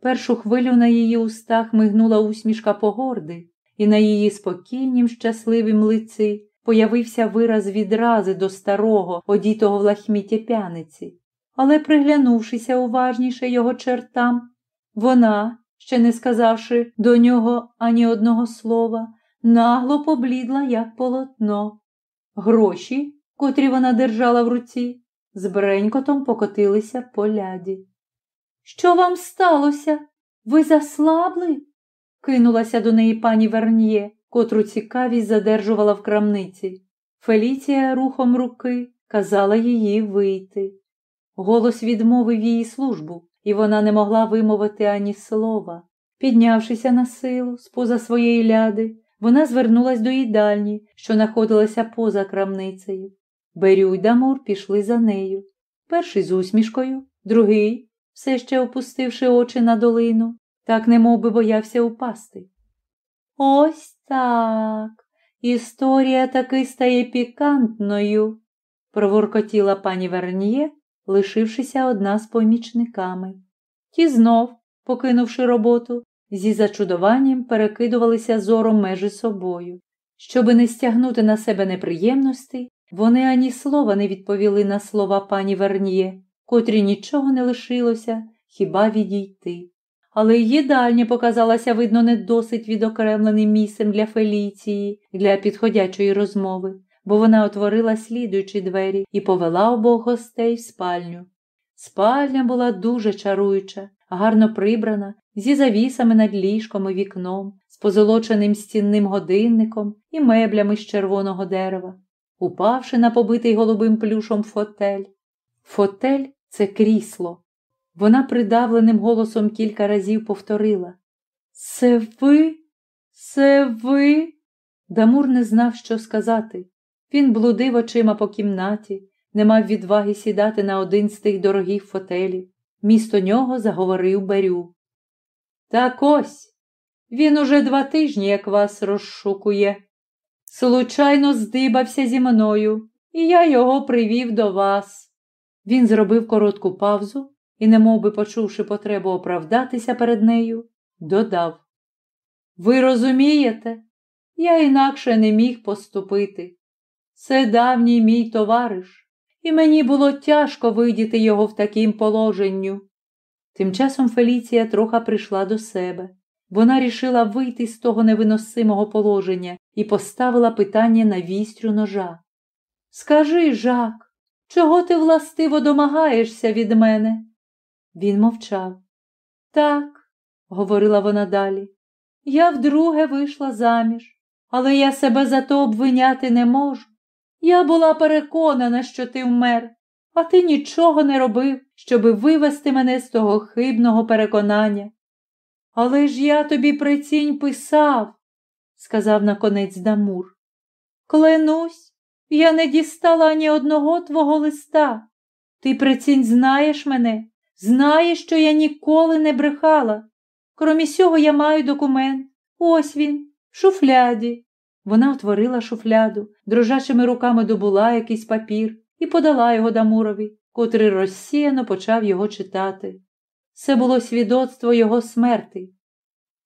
Першу хвилю на її устах мигнула усмішка погорди, і на її спокійнім, щасливім лиці появився вираз відрази до старого, одітого в лахміті п'яниці. Але, приглянувшися уважніше його чертам, вона, ще не сказавши до нього ані одного слова, нагло поблідла, як полотно. Гроші, котрі вона держала в руці, з бренькотом покотилися по ляді. Що вам сталося? Ви заслабли? Кинулася до неї пані Верньє, котру цікавість задержувала в крамниці. Феліція рухом руки казала її вийти. Голос відмовив її службу, і вона не могла вимовити ані слова. Піднявшися на силу з поза своєї ляди, вона звернулась до їдальні, що знаходилася поза крамницею. Берю й Дамур пішли за нею. Перший з усмішкою, другий, все ще опустивши очі на долину, так немов би боявся упасти. Ось так. Історія таки стає пікантною, проворкотіла пані Верніє, лишившися одна з помічниками. Ті знов, покинувши роботу, зі зачудуванням перекидувалися зором межі собою. Щоби не стягнути на себе неприємностей, вони ані слова не відповіли на слова пані Верніє, котрі нічого не лишилося, хіба відійти. Але й їдальня показалася, видно, не досить відокремленим місцем для Феліції, для підходячої розмови, бо вона отворила слідуючі двері і повела обох гостей в спальню. Спальня була дуже чаруюча, гарно прибрана, зі завісами над ліжком і вікном, з позолоченим стінним годинником і меблями з червоного дерева, упавши на побитий голубим плюшом фотель. Фотель це крісло. Вона придавленим голосом кілька разів повторила Це ви? Це ви? Дамур не знав, що сказати. Він блудив очима по кімнаті, не мав відваги сідати на один з тих дорогих фотелів. Місто нього заговорив Берю. Так ось, він уже два тижні, як вас розшукує. Случайно здибався зі мною, і я його привів до вас. Він зробив коротку павзу і, немов би почувши потребу оправдатися перед нею, додав Ви розумієте, я інакше не міг поступити. Це давній мій товариш, і мені було тяжко видіти його в таким положенню. Тим часом Феліція трохи прийшла до себе. Вона рішила вийти з того невиносимого положення і поставила питання на вістрю ножа. Скажи, Жак, чого ти властиво домагаєшся від мене? Він мовчав. Так, говорила вона далі, я вдруге вийшла заміж, але я себе за то обвиняти не можу. Я була переконана, що ти вмер, а ти нічого не робив, щоби вивести мене з того хибного переконання. Але ж я тобі прицінь писав, сказав наконець Дамур. Кленусь, я не дістала ні одного твого листа. Ти прицінь знаєш мене, знаєш, що я ніколи не брехала. Кромі сього я маю документ. Ось він, в шуфляді. Вона отворила шуфляду, дрожачими руками добула якийсь папір і подала його Дамурові, котрий розсіяно почав його читати. Це було свідоцтво його смерти.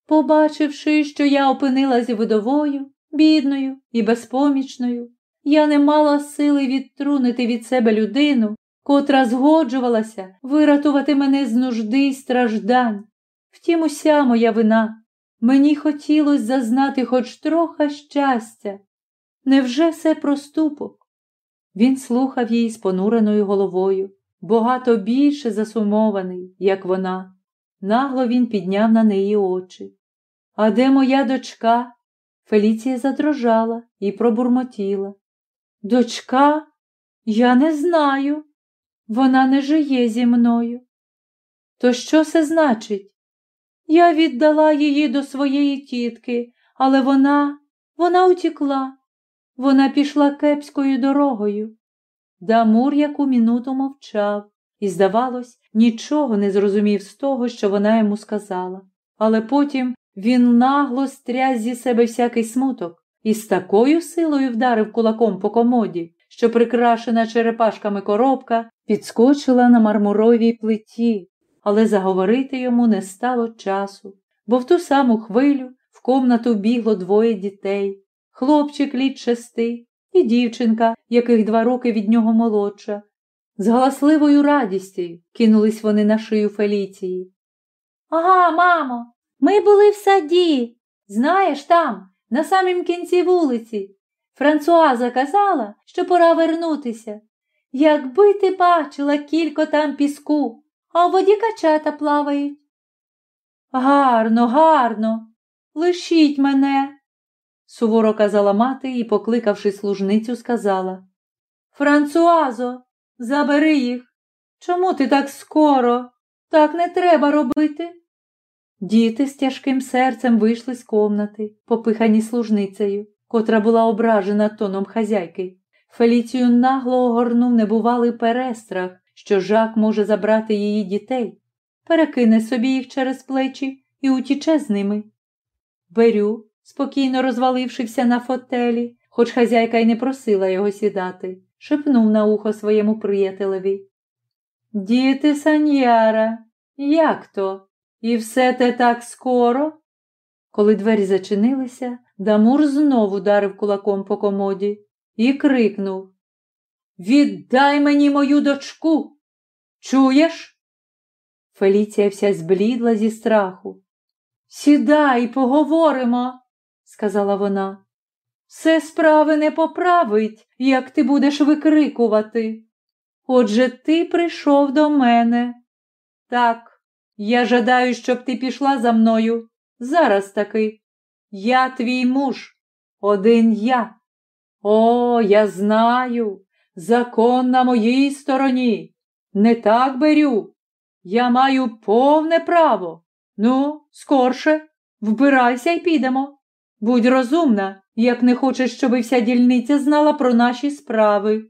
Побачивши, що я опинилась видовою, бідною і безпомічною, я не мала сили відтрунити від себе людину, котра згоджувалася виратувати мене з нужди й страждань. Втім, уся моя вина. Мені хотілося зазнати хоч трохи щастя. Невже все проступок? Він слухав її з понуреною головою, багато більше засумований, як вона. Нагло він підняв на неї очі. А де моя дочка? Феліція задрожала і пробурмотіла. Дочка? Я не знаю. Вона не жиє зі мною. То що це значить? Я віддала її до своєї тітки, але вона, вона утікла. Вона пішла кепською дорогою. Дамур яку мінуту мовчав і, здавалось, нічого не зрозумів з того, що вона йому сказала. Але потім він нагло стряс зі себе всякий смуток і з такою силою вдарив кулаком по комоді, що прикрашена черепашками коробка підскочила на мармуровій плиті, але заговорити йому не стало часу, бо в ту саму хвилю в комнату бігло двоє дітей хлопчик літ шести і дівчинка, яких два роки від нього молодша. З галасливою радістю кинулись вони на шию Феліції. Ага, мамо, ми були в саді. Знаєш, там, на самім кінці вулиці. Франсуаза казала, що пора вернутися. Якби ти бачила кілько там піску, а у воді качата плавають. Гарно, гарно, лишіть мене, суворо казала мати і, покликавши служницю, сказала. Франсуазо, забери їх. Чому ти так скоро? Так не треба робити. Діти з тяжким серцем вийшли з комнати, попихані служницею, котра була ображена тоном хазяйки. Феліцію нагло огорнув небувалий перестрах, що жак може забрати її дітей, перекине собі їх через плечі і утіче з ними. Берю, спокійно розвалившися на фотелі, хоч хазяйка й не просила його сідати, шепнув на ухо своєму приятелеві. Діти саньяра, як то? І все те так скоро? Коли двері зачинилися, Дамур знову ударив кулаком по комоді і крикнув Віддай мені мою дочку. Чуєш? Феліція вся зблідла зі страху. Сідай, поговоримо, сказала вона. Все справи не поправить, як ти будеш викрикувати. Отже ти прийшов до мене. Так, я жадаю, щоб ти пішла за мною. Зараз таки. Я твій муж, один я. О, я знаю, закон на моїй стороні. Не так берю. Я маю повне право. Ну, скорше, вбирайся й підемо. Будь розумна, як не хочеш, щоби вся дільниця знала про наші справи.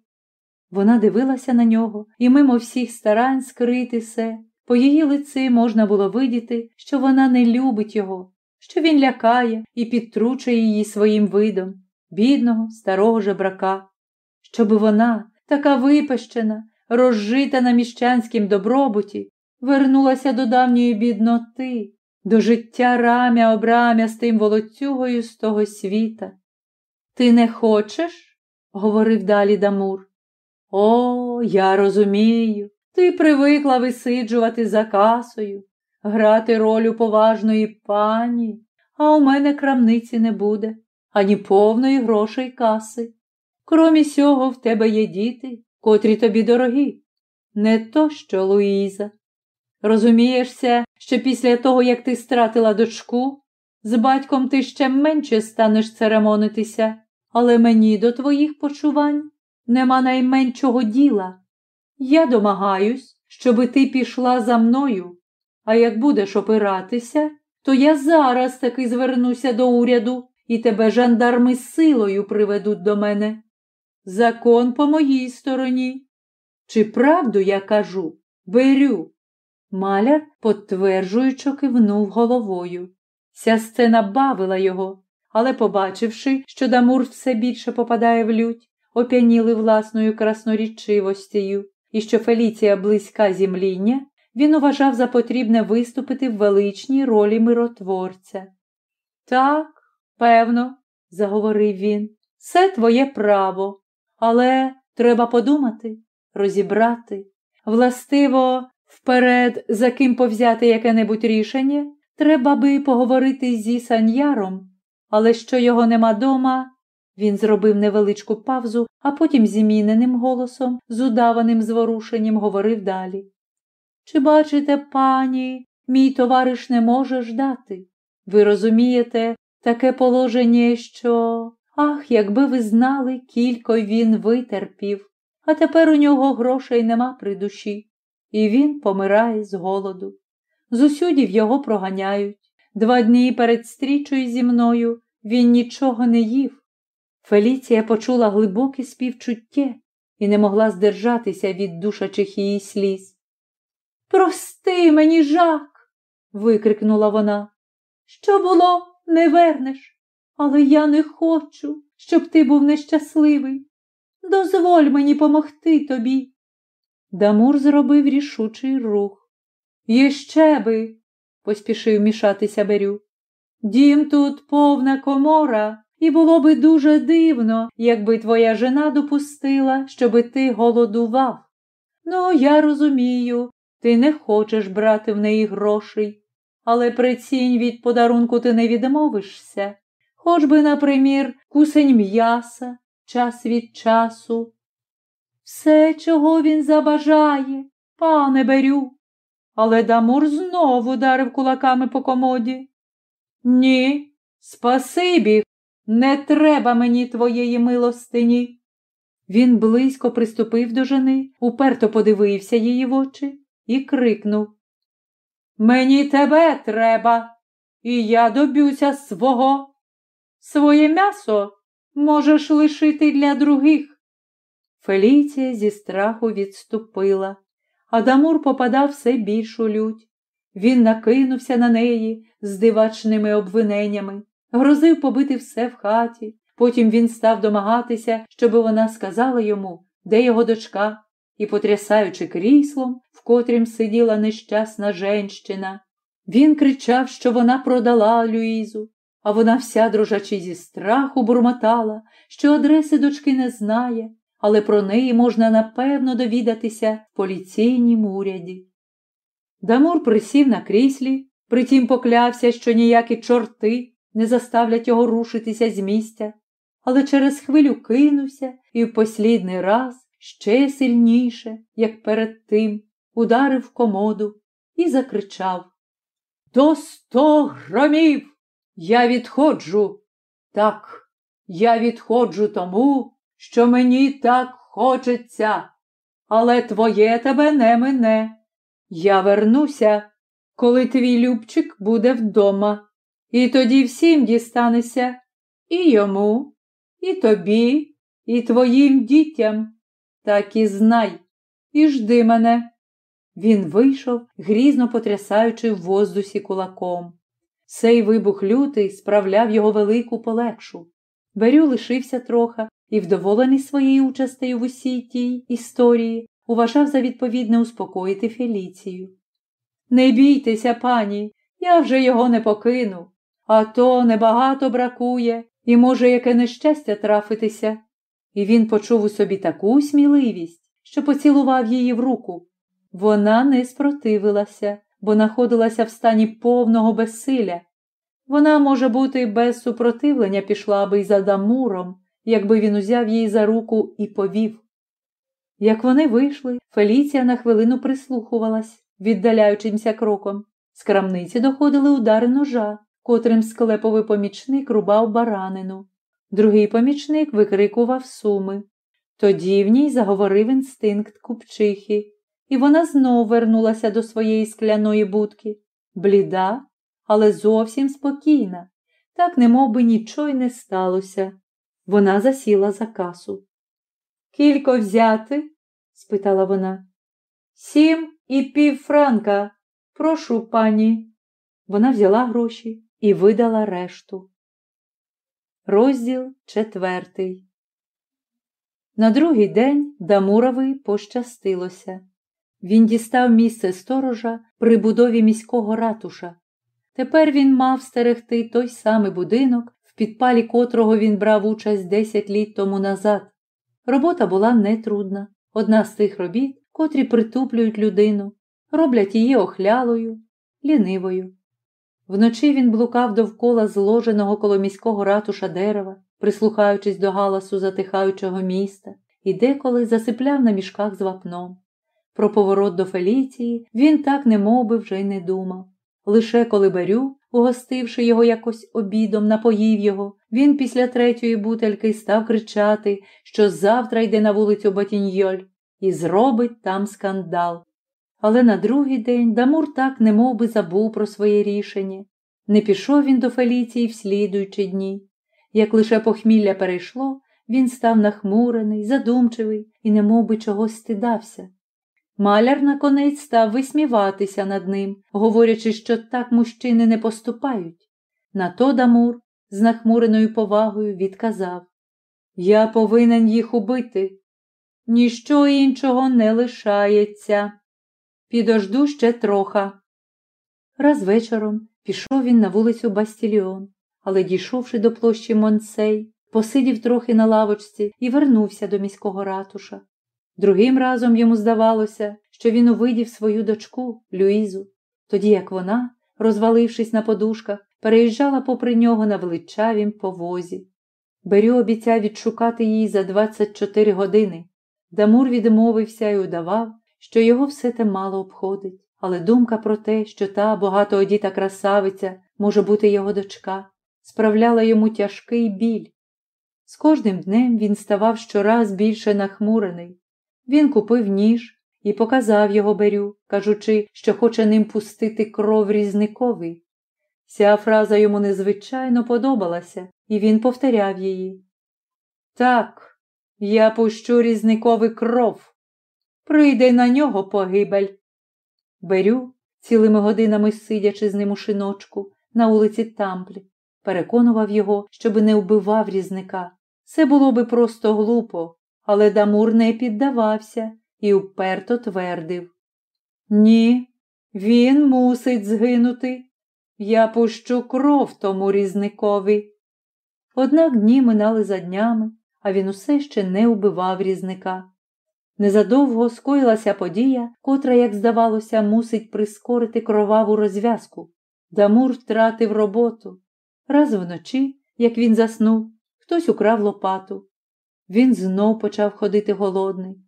Вона дивилася на нього і мимо всіх старань скрити се. По її лиці можна було видіти, що вона не любить його, що він лякає і підтручує її своїм видом, бідного, старого жебрака, щоби вона, така випещена, розжита на міщанськім добробуті, вернулася до давньої бідноти, до життя рамя обрамя з тим волоцюгою з того світа. Ти не хочеш? говорив далі Дамур. О, я розумію. Ти привикла висиджувати за касою, грати роль поважної пані, а у мене крамниці не буде, ані повної грошей каси. Кромі сього в тебе є діти, котрі тобі дорогі, не то що Луїза. Розумієшся, що після того, як ти стратила дочку, з батьком ти ще менше станеш церемонитися, але мені до твоїх почувань нема найменшого діла. Я домагаюсь, щоби ти пішла за мною, а як будеш опиратися, то я зараз таки звернуся до уряду і тебе жандарми силою приведуть до мене. Закон по моїй стороні. Чи правду я кажу? Берю. Маляр, підтверджуючи, кивнув головою. Ця сцена бавила його, але, побачивши, що Дамур все більше попадає в лють, оп'яніли власною краснорічивостю і що Феліція близька зімління, він уважав за потрібне виступити в величній ролі миротворця. Так, певно, заговорив він, це твоє право, але треба подумати, розібрати. Властиво, вперед, за ким повзяти яке-небудь рішення, треба би поговорити зі саньяром, але що його нема дома, він зробив невеличку павзу, а потім зміненим голосом, з удаваним зворушенням, говорив далі. Чи бачите, пані, мій товариш не може ждати? Ви розумієте, таке положення, що. Ах, якби ви знали, кілько він витерпів, а тепер у нього грошей нема при душі, і він помирає з голоду. З усюдів його проганяють. Два дні перед стрічою зі мною він нічого не їв. Феліція почула глибоке співчуття і не могла здержатися від душачих її сліз. Прости мені, жак, викрикнула вона. Що було, не вернеш, але я не хочу, щоб ти був нещасливий. Дозволь мені помогти тобі. Дамур зробив рішучий рух. Єще би, поспішив мішатися Берю. Дім тут повна комора, і було би дуже дивно, якби твоя жена допустила, щоби ти голодував. Ну, я розумію, ти не хочеш брати в неї грошей, але прицінь від подарунку ти не відмовишся. Хоч би, напримір, кусень м'яса час від часу. Все, чого він забажає, пане Берю. Але Дамур знову ударив кулаками по комоді. Ні, спасибі, не треба мені твоєї милостині. Він близько приступив до жени, уперто подивився її в очі і крикнув Мені тебе треба, і я доб'юся свого. Своє м'ясо можеш лишити для других. Феліція зі страху відступила, а Дамур попадав все більшу лють. Він накинувся на неї з дивачними обвиненнями, грозив побити все в хаті. Потім він став домагатися, щоби вона сказала йому, де його дочка, і, потрясаючи кріслом, в котрім сиділа нещасна женщина, він кричав, що вона продала Люїзу, а вона вся дрожачи зі страху бурмотала, що адреси дочки не знає, але про неї можна напевно довідатися в поліційнім уряді. Дамур присів на кріслі, притім поклявся, що ніякі чорти не заставлять його рушитися з місця, але через хвилю кинувся і в послідний раз ще сильніше, як перед тим, ударив комоду і закричав До сто громів я відходжу. Так, я відходжу тому, що мені так хочеться, але твоє тебе не мине. Я вернуся, коли твій Любчик буде вдома, і тоді всім дістанеся і йому, і тобі, і твоїм дітям. Так і знай, і жди мене. Він вийшов, грізно потрясаючи в воздусі кулаком. Цей вибух лютий справляв його велику полегшу. Берю лишився троха і, вдоволений своєю участею в усій тій історії, уважав за відповідне успокоїти Феліцію. Не бійтеся, пані, я вже його не покину, а то небагато бракує і може яке нещастя трафитися. І він почув у собі таку сміливість, що поцілував її в руку. Вона не спротивилася, бо знаходилася в стані повного безсилля. Вона, може бути, без супротивлення пішла би й за Дамуром, якби він узяв її за руку і повів. Як вони вийшли, Феліція на хвилину прислухувалась, віддаляючимся кроком. З крамниці доходили удари ножа, котрим склеповий помічник рубав баранину. Другий помічник викрикував суми. Тоді в ній заговорив інстинкт купчихи, і вона знов вернулася до своєї скляної будки, бліда, але зовсім спокійна, так немов би нічого й не сталося. Вона засіла за касу. Кілько взяти? спитала вона. Сім і пів франка. Прошу пані. Вона взяла гроші і видала решту. Розділ четвертий. На другий день Дамурові пощастилося. Він дістав місце сторожа при будові міського ратуша. Тепер він мав стерегти той самий будинок, в підпалі котрого він брав участь десять літ тому назад. Робота була нетрудна. Одна з тих робіт, котрі притуплюють людину, роблять її охлялою, лінивою. Вночі він блукав довкола зложеного коло міського ратуша дерева, прислухаючись до галасу затихаючого міста, і деколи засипляв на мішках з вапном. Про поворот до Феліції він так не би вже й не думав. Лише коли Барю, угостивши його якось обідом, напоїв його, він після третьої бутельки став кричати, що завтра йде на вулицю Батіньйоль і зробить там скандал. Але на другий день Дамур так не би забув про своє рішення. Не пішов він до Феліції в слідуючі дні. Як лише похмілля перейшло, він став нахмурений, задумчивий і не би чогось стидався. Маляр наконець став висміватися над ним, говорячи, що так мужчини не поступають. На то Дамур з нахмуреною повагою відказав Я повинен їх убити. Ніщо іншого не лишається. Підожду ще троха, Раз вечором пішов він на вулицю Бастіліон, але, дійшовши до площі Монсей, посидів трохи на лавочці і вернувся до міського ратуша. Другим разом йому здавалося, що він увидів свою дочку Люїзу, тоді як вона, розвалившись на подушках, переїжджала попри нього на величавім повозі. Берю обіцяв відшукати її за 24 години. Дамур відмовився і удавав, що його все те мало обходить, але думка про те, що та багатоодіта красавиця може бути його дочка, справляла йому тяжкий біль. З кожним днем він ставав щораз більше нахмурений. Він купив ніж і показав його берю, кажучи, що хоче ним пустити кров різниковий. Ця фраза йому незвичайно подобалася, і він повторяв її. Так, я пущу різниковий кров. Прийде на нього погибель. Берю, цілими годинами сидячи з ним у шиночку на вулиці Тамплі, переконував його, щоби не вбивав різника. Це було би просто глупо, але Дамур не піддавався і вперто твердив. Ні, він мусить згинути. Я пущу кров тому різникові. Однак дні минали за днями, а він усе ще не вбивав різника. Незадовго скоїлася подія, котра, як здавалося, мусить прискорити кроваву розв'язку. Дамур втратив роботу. Раз вночі, як він заснув, хтось украв лопату. Він знов почав ходити голодний.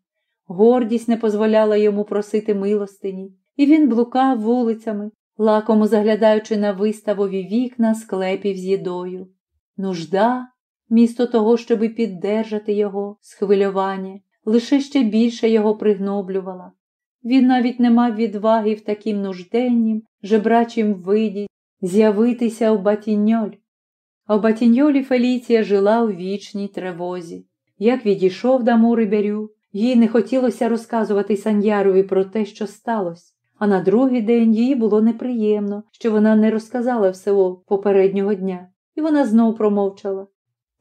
Гордість не дозволяла йому просити милостині, і він блукав вулицями, лакомо заглядаючи на виставові вікна склепів з їдою. Нужда, місто того, щоби піддержати його, схвилювання, лише ще більше його пригноблювала. Він навіть не мав відваги в таким нужденнім, жебрачім виді з'явитися в Батіньоль. А в Батіньолі Феліція жила у вічній тривозі. Як відійшов Дамур і Берю, їй не хотілося розказувати Сан'ярові про те, що сталося, а на другий день їй було неприємно, що вона не розказала всього попереднього дня, і вона знов промовчала.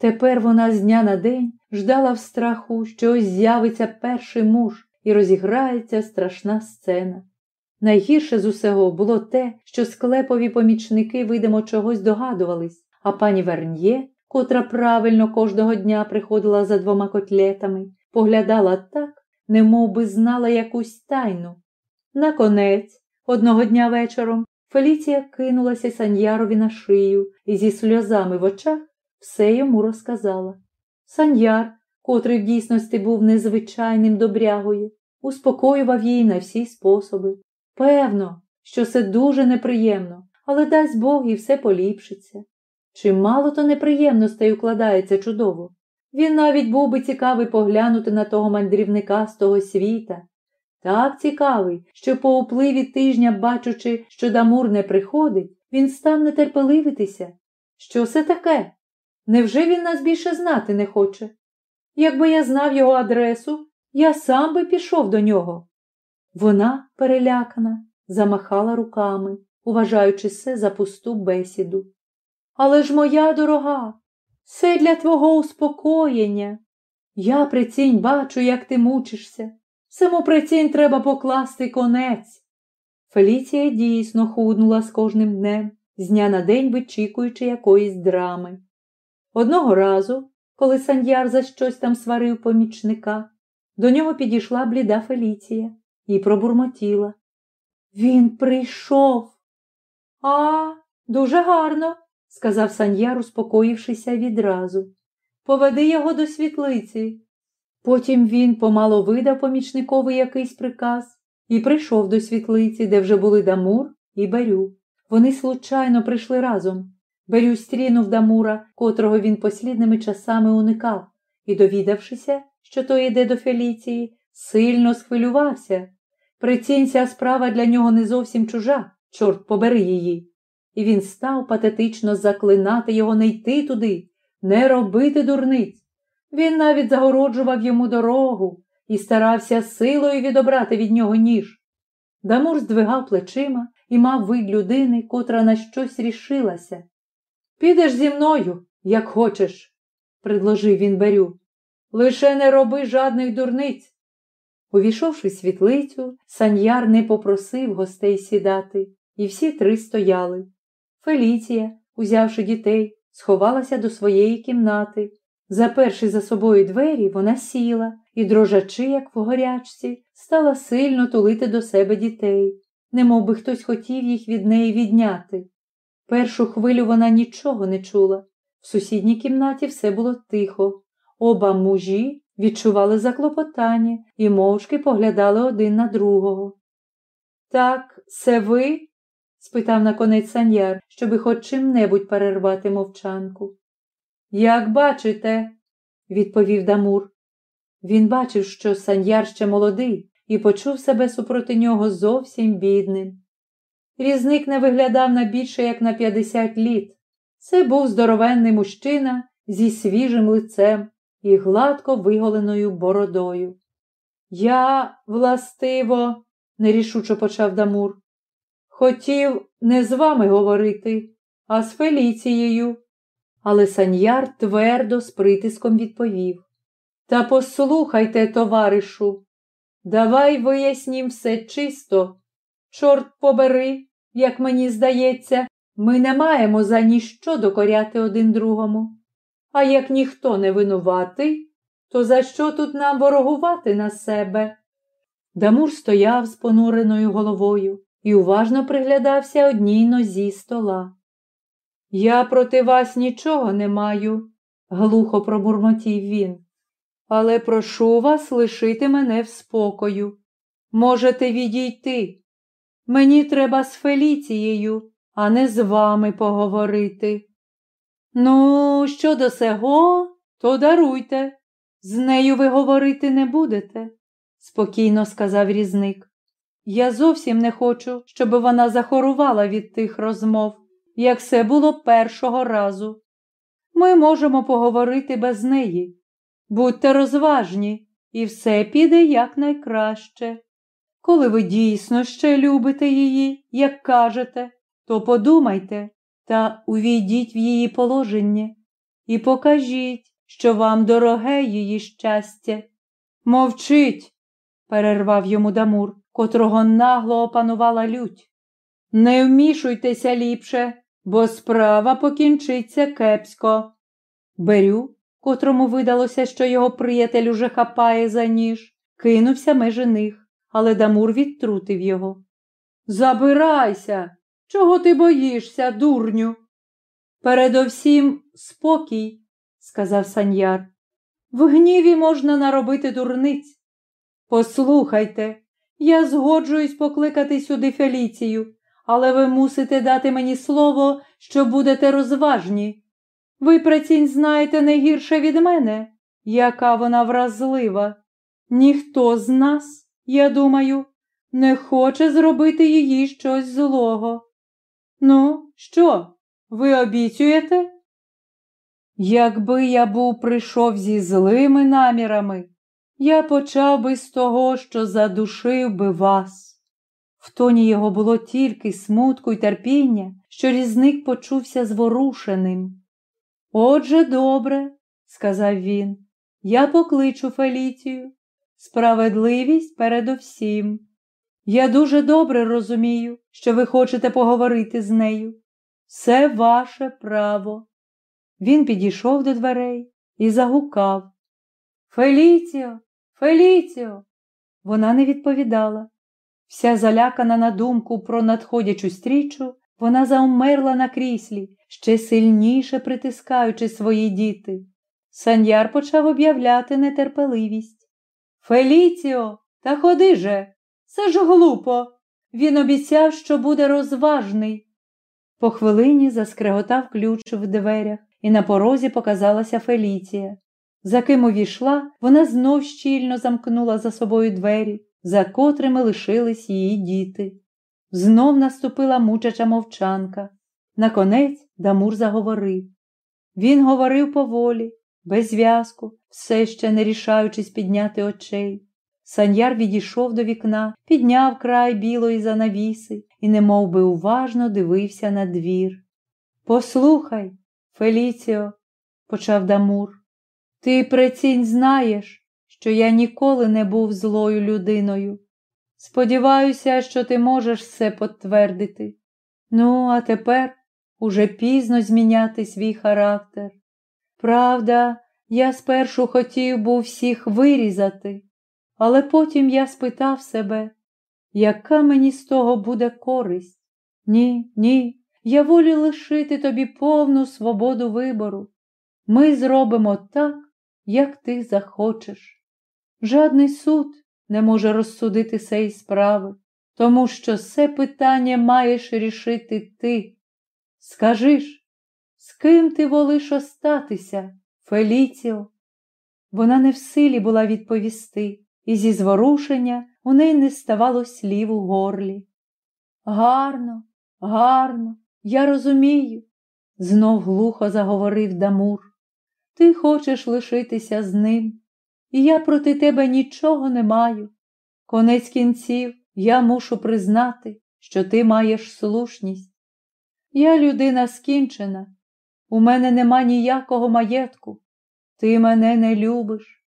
Тепер вона з дня на день ждала в страху, що ось з'явиться перший муж і розіграється страшна сцена. Найгірше з усього було те, що склепові помічники, видимо, чогось догадувались, а пані Верньє, котра правильно кожного дня приходила за двома котлетами, поглядала так, немов би знала якусь тайну. Наконець, одного дня вечором, Феліція кинулася Саньярові на шию і зі сльозами в очах все йому розказала. Саньяр, котрий в дійсності був незвичайним добрягою, успокоював її на всі способи. Певно, що це дуже неприємно, але дасть Бог і все поліпшиться. Чимало то неприємностей укладається чудово. Він навіть був би цікавий поглянути на того мандрівника з того світа. Так цікавий, що по upливі тижня, бачучи, що Дамур не приходить, він став нетерпеливитися. Що це таке? Невже він нас більше знати не хоче? Якби я знав його адресу, я сам би пішов до нього. Вона, перелякана, замахала руками, уважаючи все за пусту бесіду. Але ж моя дорога, це для твого успокоєння. Я прицінь бачу, як ти мучишся. Саму прицінь треба покласти конець. Феліція дійсно худнула з кожним днем, з дня на день вичікуючи якоїсь драми. Одного разу, коли Саньяр за щось там сварив помічника, до нього підійшла бліда Феліція і пробурмотіла. Він прийшов. А, дуже гарно, сказав Саньяр, успокоївшися відразу. Поведи його до світлиці. Потім він помало видав помічникові якийсь приказ і прийшов до світлиці, де вже були Дамур і Барю. Вони случайно прийшли разом. Барю стрінув Дамура, котрого він послідними часами уникав, і, довідавшися, що той йде до Феліції, сильно схвилювався. Прицінься справа для нього не зовсім чужа, чорт побери її. І він став патетично заклинати його не йти туди, не робити дурниць. Він навіть загороджував йому дорогу і старався силою відобрати від нього ніж. Дамур здвигав плечима і мав вид людини, котра на щось рішилася. Підеш зі мною, як хочеш, предложив він Берю. Лише не роби жадних дурниць. Увійшовши світлицю, саньяр не попросив гостей сідати, і всі три стояли. Феліція, узявши дітей, сховалася до своєї кімнати. Заперши за собою двері, вона сіла і, дрожачи, як в горячці, стала сильно тулити до себе дітей, немов би хтось хотів їх від неї відняти. Першу хвилю вона нічого не чула. В сусідній кімнаті все було тихо. Оба мужі відчували заклопотання і мовчки поглядали один на другого. Так, це ви? спитав наконець саняр, щоби хоч чим-небудь перервати мовчанку. Як бачите, відповів Дамур. Він бачив, що саняр ще молодий, і почув себе супроти нього зовсім бідним. Різник не виглядав на більше, як на 50 літ. Це був здоровенний мужчина зі свіжим лицем і гладко виголеною бородою. Я, властиво, нерішуче почав Дамур, хотів не з вами говорити, а з Феліцією. Але саньяр твердо з притиском відповів. Та послухайте, товаришу, давай вияснім все чисто. Чорт побери, як мені здається, ми не маємо за ніщо докоряти один другому. А як ніхто не винуватий, то за що тут нам ворогувати на себе? Дамур стояв з понуреною головою і уважно приглядався одній нозі стола. Я проти вас нічого не маю, глухо пробурмотів він. Але прошу вас лишити мене в спокою. Можете відійти. Мені треба з Феліцією, а не з вами поговорити. Ну, щодо сего, то даруйте. З нею ви говорити не будете, спокійно сказав різник. Я зовсім не хочу, щоб вона захорувала від тих розмов, як це було першого разу. Ми можемо поговорити без неї. Будьте розважні, і все піде якнайкраще. Коли ви дійсно ще любите її, як кажете, то подумайте та увійдіть в її положення і покажіть, що вам дороге її щастя. Мовчить, перервав йому Дамур, котрого нагло опанувала лють. Не вмішуйтеся ліпше, бо справа покінчиться кепсько. Берю, котрому видалося, що його приятель уже хапає за ніж, кинувся межи них, але Дамур відтрутив його. Забирайся, чого ти боїшся, дурню? Передовсім спокій, сказав саньяр. В гніві можна наробити дурниць. Послухайте, я згоджуюсь покликати сюди Феліцію, але ви мусите дати мені слово, що будете розважні. Ви працінь знаєте не гірше від мене, яка вона вразлива. Ніхто з нас, я думаю, не хоче зробити її щось злого. Ну, що, ви обіцюєте? Якби я був прийшов зі злими намірами, я почав би з того, що задушив би вас. В тоні його було тільки смутку й терпіння, що різник почувся зворушеним. Отже, добре, сказав він, я покличу Феліцію. Справедливість передовсім. Я дуже добре розумію, що ви хочете поговорити з нею. Це ваше право. Він підійшов до дверей і загукав. Феліціо, Феліціо. Вона не відповідала. Вся залякана на думку про надходячу стрічу, вона заумерла на кріслі, ще сильніше притискаючи свої діти. Саньяр почав об'являти нетерпеливість. Феліціо, та ходи же, це ж глупо. Він обіцяв, що буде розважний. По хвилині заскреготав ключ в дверях, і на порозі показалася Феліція. За ким увійшла, вона знов щільно замкнула за собою двері, за котрими лишились її діти. Знов наступила мучача мовчанка. Наконець Дамур заговорив. Він говорив поволі, без зв'язку, все ще не рішаючись підняти очей. Саньяр відійшов до вікна, підняв край білої занавіси і немов би уважно дивився на двір. Послухай, Феліціо, почав Дамур, ти прецінь знаєш, що я ніколи не був злою людиною. Сподіваюся, що ти можеш це підтвердити. Ну, а тепер уже пізно зміняти свій характер. Правда, я спершу хотів був всіх вирізати, але потім я спитав себе, яка мені з того буде користь? Ні, ні, я волю лишити тобі повну свободу вибору. Ми зробимо так, як ти захочеш. Жадний суд не може розсудити сей справи, тому що це питання маєш рішити ти. Скажиш, з ким ти волиш остатися, Феліціо? Вона не в силі була відповісти, і зі зворушення у неї не ставало слів у горлі. Гарно, гарно, я розумію, знов глухо заговорив Дамур. Ти хочеш лишитися з ним, і я проти тебе нічого не маю. Конець кінців я мушу признати, що ти маєш слушність. Я людина скінчена, у мене нема ніякого маєтку, ти мене не любиш.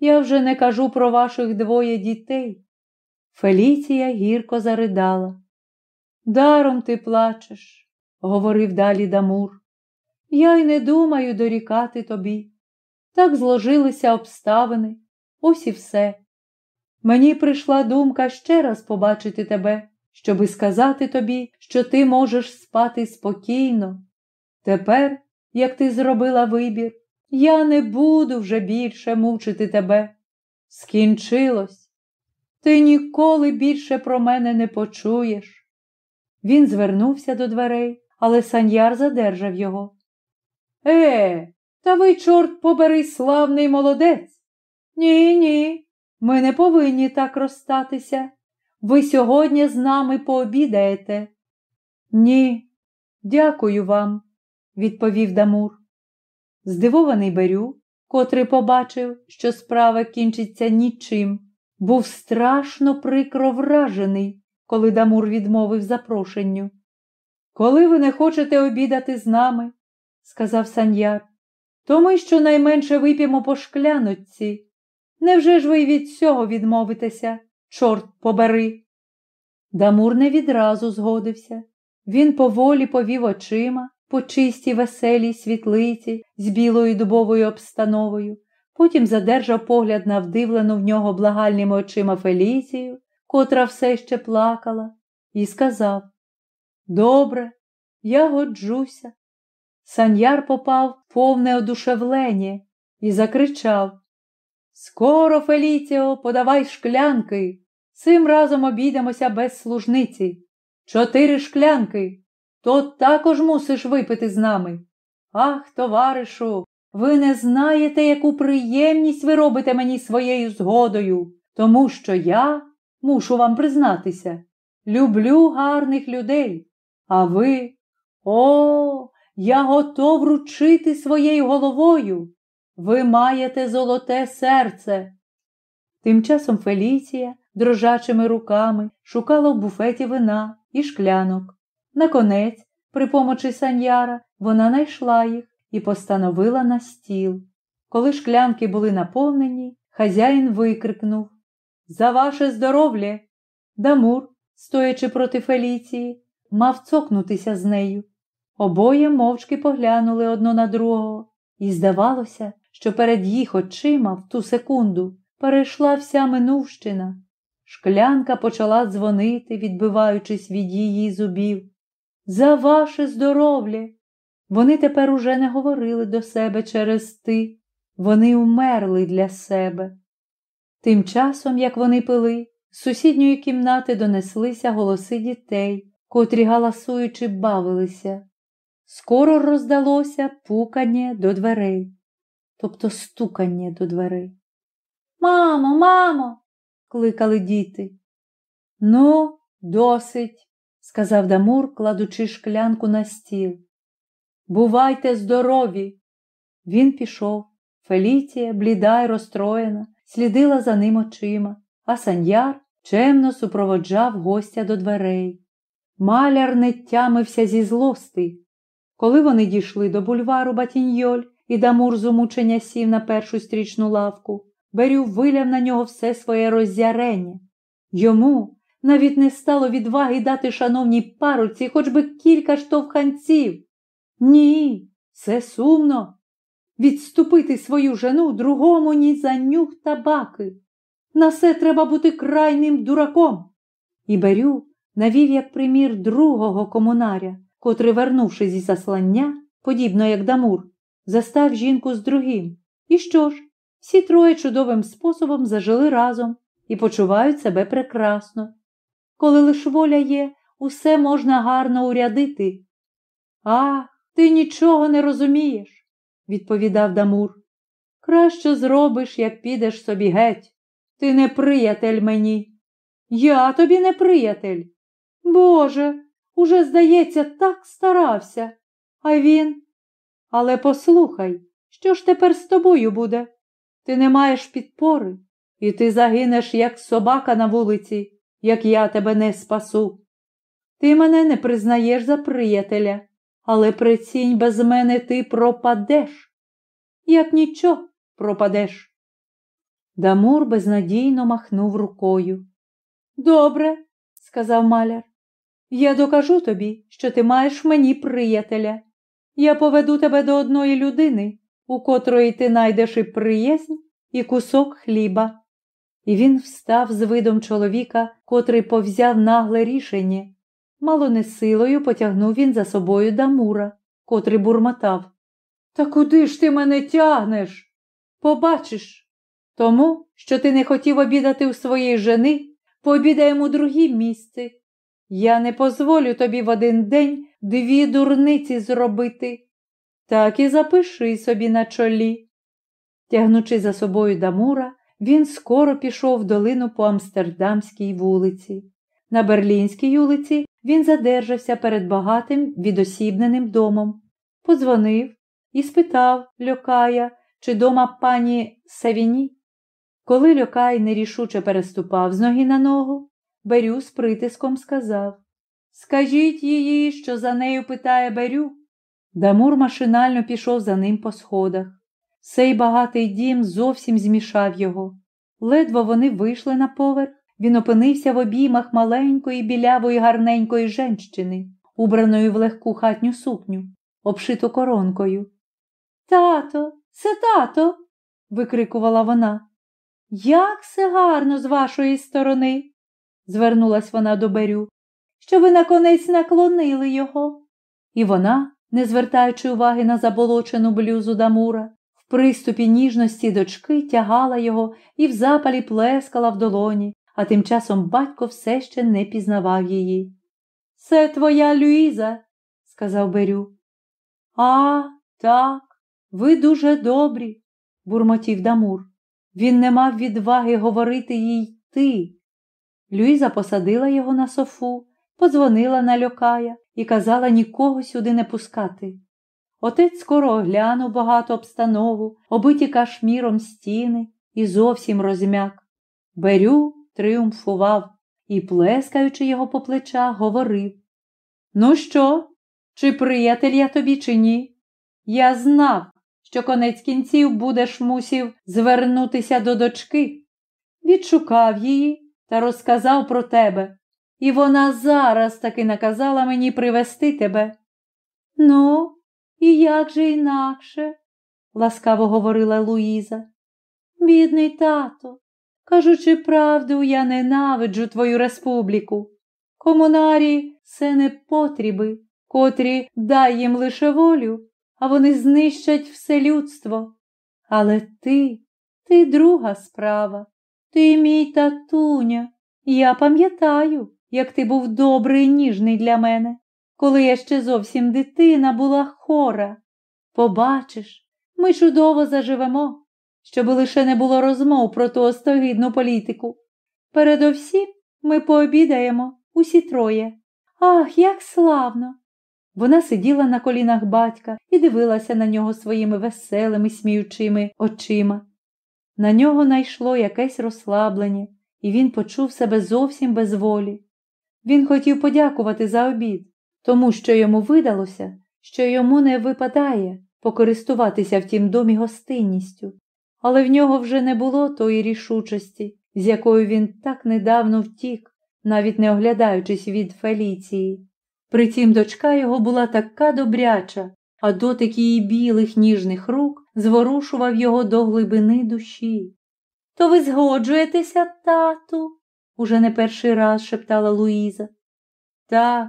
Я вже не кажу про ваших двоє дітей. Феліція гірко заридала. Даром ти плачеш, говорив далі Дамур. Я й не думаю дорікати тобі. Так зложилися обставини, ось і все. Мені прийшла думка ще раз побачити тебе, щоби сказати тобі, що ти можеш спати спокійно. Тепер, як ти зробила вибір, я не буду вже більше мучити тебе. Скінчилось. Ти ніколи більше про мене не почуєш. Він звернувся до дверей, але саняр задержав його. Е, та ви, чорт побери, славний молодець. Ні, ні, ми не повинні так розстатися. Ви сьогодні з нами пообідаєте. Ні, дякую вам, відповів Дамур. Здивований Берю, котрий побачив, що справа кінчиться нічим, був страшно прикро вражений, коли Дамур відмовив запрошенню. Коли ви не хочете обідати з нами, сказав саняр, то ми щонайменше вип'ємо по шкляночці. Невже ж ви від цього відмовитеся, чорт побери? Дамур не відразу згодився. Він поволі повів очима по чистій веселій світлиці з білою дубовою обстановою, потім задержав погляд на вдивлену в нього благальними очима Феліцію, котра все ще плакала, і сказав Добре, я годжуся. Саняр попав в повне одушевлення і закричав Скоро, Феліціо, подавай шклянки. Цим разом обійдемося без служниці. Чотири шклянки. То також мусиш випити з нами. Ах, товаришу, ви не знаєте, яку приємність ви робите мені своєю згодою, тому що я, мушу вам признатися, люблю гарних людей, а ви, о, я готов вручити своєю головою. Ви маєте золоте серце. Тим часом Феліція дрожачими руками шукала в буфеті вина і шклянок. Наконець, при помочі саняра, вона найшла їх і постановила на стіл. Коли шклянки були наповнені, хазяїн викрикнув За ваше здоров'я! Дамур, стоячи проти Феліції, мав цокнутися з нею. Обоє мовчки поглянули одно на другого, і здавалося, що перед їх очима в ту секунду перейшла вся минувщина. Шклянка почала дзвонити, відбиваючись від її зубів. За ваше здоров'я! Вони тепер уже не говорили до себе через ти, вони умерли для себе. Тим часом, як вони пили, з сусідньої кімнати донеслися голоси дітей, котрі галасуючи бавилися. Скоро роздалося пукання до дверей, тобто стукання до дверей. Мамо, мамо, кликали діти. Ну, досить, сказав Дамур, кладучи шклянку на стіл. Бувайте здорові. Він пішов. Феліція, бліда й розстроєна, слідила за ним очима, а саняр чемно супроводжав гостя до дверей. Маляр не тямився зі злости. Коли вони дійшли до бульвару Батіньоль і Дамур з умучення сів на першу стрічну лавку, Берю виляв на нього все своє роззярення. Йому, навіть не стало відваги дати шановній паруці хоч би кілька штовханців. Ні, це сумно. Відступити свою жену другому ні за нюх табаки. На все треба бути крайним дураком. І Берю навів як примір другого комунаря, котрий, вернувшись зі заслання, подібно як Дамур, застав жінку з другим. І що ж? Всі троє чудовим способом зажили разом і почувають себе прекрасно. Коли лиш воля є, усе можна гарно урядити. А, ти нічого не розумієш, відповідав Дамур. Краще зробиш, як підеш собі геть. Ти не приятель мені. Я тобі не приятель. Боже, уже, здається, так старався. А він. Але послухай, що ж тепер з тобою буде? Ти не маєш підпори, і ти загинеш, як собака на вулиці, як я тебе не спасу. Ти мене не признаєш за приятеля, але прицінь без мене ти пропадеш. Як нічого пропадеш. Дамур безнадійно махнув рукою. Добре, сказав маляр. Я докажу тобі, що ти маєш мені приятеля. Я поведу тебе до одної людини, у котрої ти найдеш і приязнь, і кусок хліба. І він встав з видом чоловіка, котрий повзяв нагле рішення. Мало не силою потягнув він за собою Дамура, котрий бурмотав. Та куди ж ти мене тягнеш? Побачиш. Тому, що ти не хотів обідати у своєї жени, пообідаємо у другім місці. Я не позволю тобі в один день дві дурниці зробити. Так і запиши собі на чолі. Тягнучи за собою Дамура, він скоро пішов в долину по Амстердамській вулиці. На Берлінській вулиці він задержався перед багатим відосібненим домом, подзвонив і спитав Льокая, чи дома пані Савіні. Коли Льокай нерішуче переступав з ноги на ногу, Берю з притиском сказав Скажіть її, що за нею питає Берю. Дамур машинально пішов за ним по сходах. Цей багатий дім зовсім змішав його. Ледве вони вийшли на поверх, він опинився в обіймах маленької білявої гарненької женщини, убраної в легку хатню сукню, обшиту коронкою. Тато, це тато. викрикувала вона. Як це гарно з вашої сторони, звернулась вона до Берю, що ви наконець наклонили його. І вона, не звертаючи уваги на заболочену блюзу Дамура, приступі ніжності дочки тягала його і в запалі плескала в долоні, а тим часом батько все ще не пізнавав її. Це твоя Люїза, сказав Берю. А, так, ви дуже добрі, бурмотів Дамур. Він не мав відваги говорити їй ти. Люїза посадила його на софу, подзвонила на льокая і казала нікого сюди не пускати. Отець скоро оглянув багато обстанову, обиті кашміром стіни і зовсім розм'як. Берю тріумфував і, плескаючи його по плечах, говорив Ну що, чи приятель я тобі, чи ні? Я знав, що конець кінців будеш мусів звернутися до дочки. Відшукав її та розказав про тебе, і вона зараз таки наказала мені привести тебе. Ну, і як же інакше? ласкаво говорила Луїза. Бідний тато, кажучи правду, я ненавиджу твою республіку. Комунарі це не потреби, котрі дай їм лише волю, а вони знищать все людство. Але ти, ти друга справа, ти мій татуня. Я пам'ятаю, як ти був добрий і ніжний для мене, коли я ще зовсім дитина була хора. Побачиш, ми чудово заживемо, щоб лише не було розмов про ту остогидну політику. Передовсім ми пообідаємо усі троє. Ах, як славно! Вона сиділа на колінах батька і дивилася на нього своїми веселими, сміючими очима. На нього найшло якесь розслаблення, і він почув себе зовсім без волі. Він хотів подякувати за обід, тому що йому видалося, що йому не випадає покористуватися в тім домі гостинністю, але в нього вже не було тої рішучості, з якою він так недавно втік, навіть не оглядаючись від Феліції. Притім дочка його була така добряча, а дотик її білих ніжних рук зворушував його до глибини душі. То ви згоджуєтеся, тату? уже не перший раз шептала Луїза. Так,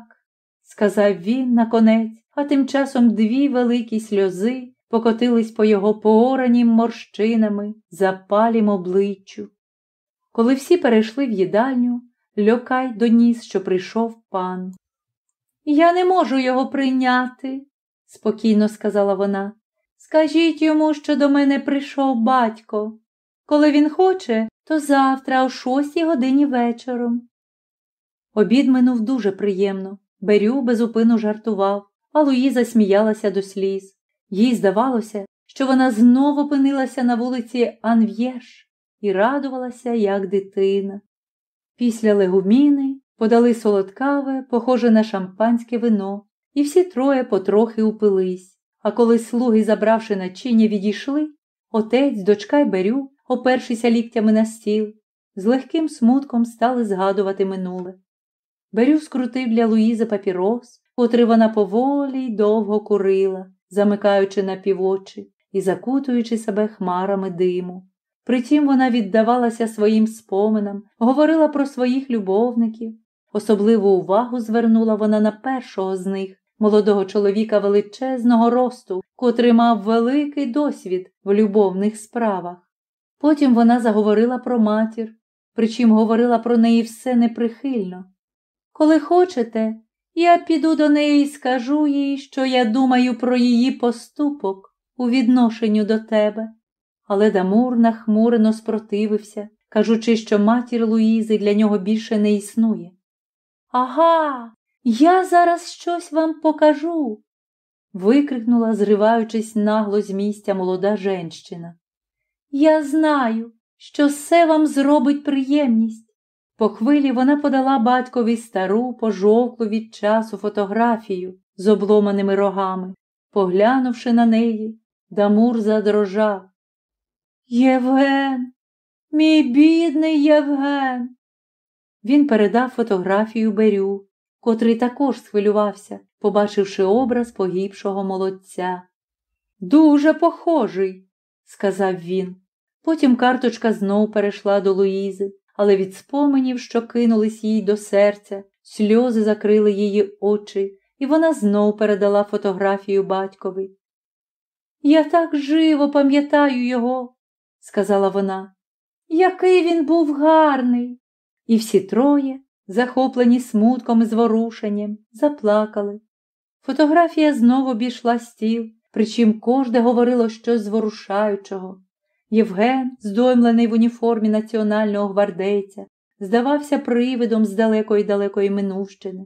сказав він наконець, а тим часом дві великі сльози покотились по його пооранім морщинами, запалім обличчю. Коли всі перейшли в їдальню, льокай доніс, що прийшов пан. Я не можу його прийняти, спокійно сказала вона. Скажіть йому, що до мене прийшов батько. Коли він хоче, то завтра о шостій годині вечором. Обід минув дуже приємно. Берю безупину жартував, а Луїза сміялася до сліз. Їй здавалося, що вона знову опинилася на вулиці Анв'єш і радувалася, як дитина. Після легуміни подали солодкаве, похоже на шампанське вино, і всі троє потрохи упились. А коли слуги, забравши начиння, відійшли, отець, дочка й берю, опершися ліктями на стіл, з легким смутком стали згадувати минуле. Берю скрутив для Луїзи папірос, котрий вона поволі й довго курила, замикаючи на півочі і закутуючи себе хмарами диму. Притім вона віддавалася своїм споминам, говорила про своїх любовників. Особливу увагу звернула вона на першого з них, молодого чоловіка величезного росту, котрий мав великий досвід в любовних справах. Потім вона заговорила про матір, причим говорила про неї все неприхильно. Коли хочете, я піду до неї і скажу їй, що я думаю про її поступок у відношенню до тебе. Але Дамур нахмурено спротивився, кажучи, що матір Луїзи для нього більше не існує. Ага, я зараз щось вам покажу. викрикнула, зриваючись нагло з місця молода женщина. Я знаю, що все вам зробить приємність. По хвилі вона подала батькові стару, пожовклу від часу фотографію з обломаними рогами. Поглянувши на неї, Дамур задрожав. Євген, мій бідний Євген. Він передав фотографію Берю, котрий також схвилювався, побачивши образ погибшого молодця. Дуже похожий, сказав він. Потім карточка знов перейшла до Луїзи, але від споменів, що кинулись їй до серця, сльози закрили її очі, і вона знов передала фотографію батькові. Я так живо пам'ятаю його, сказала вона. Який він був гарний. І всі троє, захоплені смутком і зворушенням, заплакали. Фотографія знову обійшла стіл, причим кожне говорило щось зворушаючого. Євген, здоймлений в уніформі національного гвардейця, здавався привидом з далекої далекої минувщини.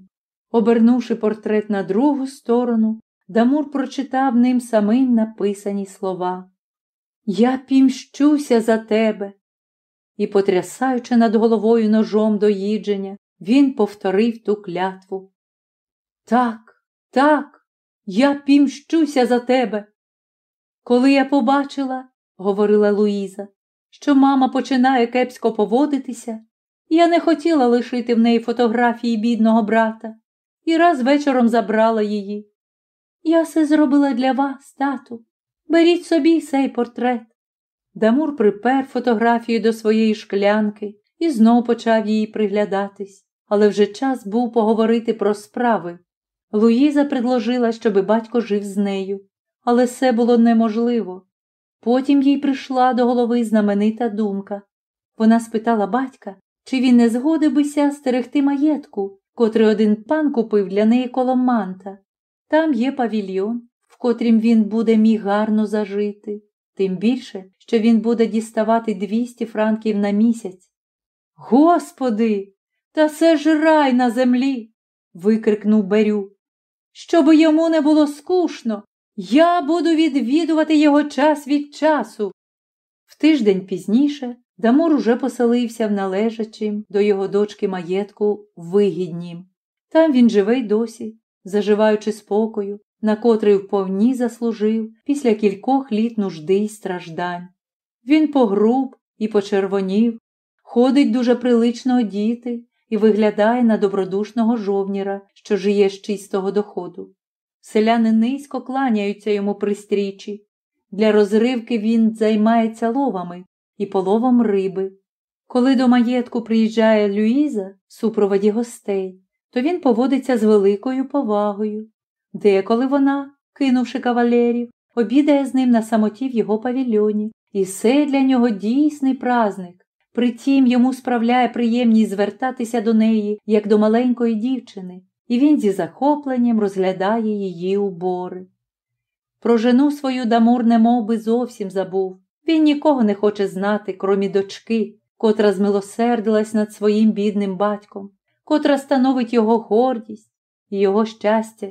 Обернувши портрет на другу сторону, Дамур прочитав ним самим написані слова. Я пімщуся за тебе. І, потрясаючи над головою ножом до їдження, він повторив ту клятву. Так, так, я пімщуся за тебе. Коли я побачила, говорила Луїза, що мама починає кепсько поводитися, я не хотіла лишити в неї фотографії бідного брата і раз вечором забрала її. Я все зробила для вас, тату. Беріть собі цей портрет. Дамур припер фотографію до своєї шклянки і знов почав її приглядатись, але вже час був поговорити про справи. Луїза предложила, щоби батько жив з нею, але це було неможливо. Потім їй прийшла до голови знаменита думка. Вона спитала батька, чи він не згодив бися стерегти маєтку, котрий один пан купив для неї коло манта. Там є павільйон, в котрім він буде міг гарно зажити, тим більше, що він буде діставати 200 франків на місяць. Господи, та це ж рай на землі. викрикнув Берю. Щоб йому не було скучно, я буду відвідувати його час від часу. В тиждень пізніше Дамур уже поселився в належачим до його дочки маєтку вигіднім. Там він живе й досі, заживаючи спокою, на котрий вповні заслужив після кількох літ нужди й страждань. Він погруб і почервонів, ходить дуже прилично одіти і виглядає на добродушного жовніра, що жиє з чистого доходу. Селяни низько кланяються йому при стрічі. Для розривки він займається ловами і половом риби. Коли до маєтку приїжджає Люїза в супроводі гостей, то він поводиться з великою повагою. Деколи вона, кинувши кавалерів, обідає з ним на самоті в його павільйоні, і все для нього дійсний праздник. Притім йому справляє приємність звертатися до неї, як до маленької дівчини, і він зі захопленням розглядає її убори. Про жену свою Дамур немов би зовсім забув. Він нікого не хоче знати, кромі дочки, котра змилосердилась над своїм бідним батьком, котра становить його гордість і його щастя.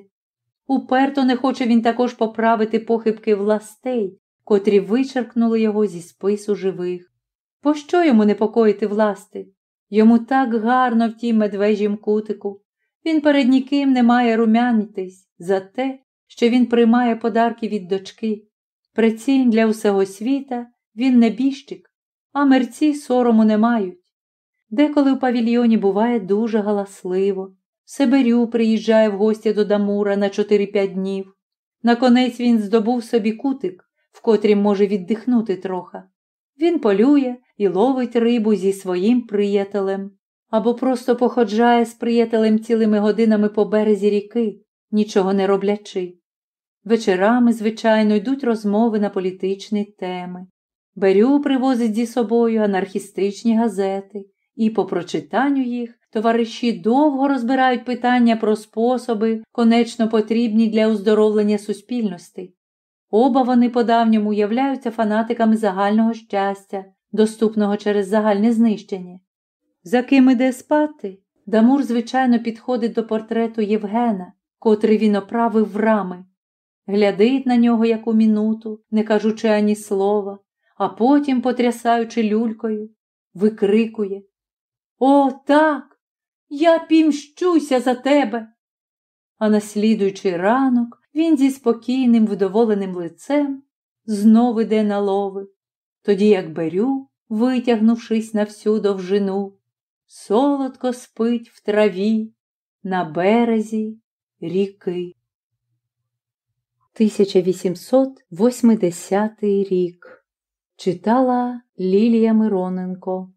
Уперто не хоче він також поправити похибки властей, котрі вичеркнули його зі спису живих. Пощо йому непокоїти власти? Йому так гарно в тім медвежім кутику. Він перед ніким не має румянитись за те, що він приймає подарки від дочки. Прицінь для усього світа він небіжчик, а мерці сорому не мають. Деколи в павільйоні буває дуже галасливо. Себерю приїжджає в гості до Дамура на 4-5 днів. Наконець він здобув собі кутик, в котрім може віддихнути троха. Він полює і ловить рибу зі своїм приятелем або просто походжає з приятелем цілими годинами по березі ріки, нічого не роблячи. Вечорами, звичайно, йдуть розмови на політичні теми. Берю привозить зі собою анархістичні газети, і по прочитанню їх товариші довго розбирають питання про способи, конечно потрібні для оздоровлення суспільності. Оба вони по-давньому являються фанатиками загального щастя, доступного через загальне знищення. За ким іде спати? Дамур, звичайно, підходить до портрету Євгена, котрий він оправив в рами, глядить на нього яку мінуту, не кажучи ані слова, а потім, потрясаючи люлькою, викрикує О, так! Я пімщуся за тебе. А наслідуючий ранок він зі спокійним, вдоволеним лицем знов іде на лови, тоді як берю, витягнувшись на всю довжину, солодко спить в траві на березі ріки. 1880 рік читала Лілія Мироненко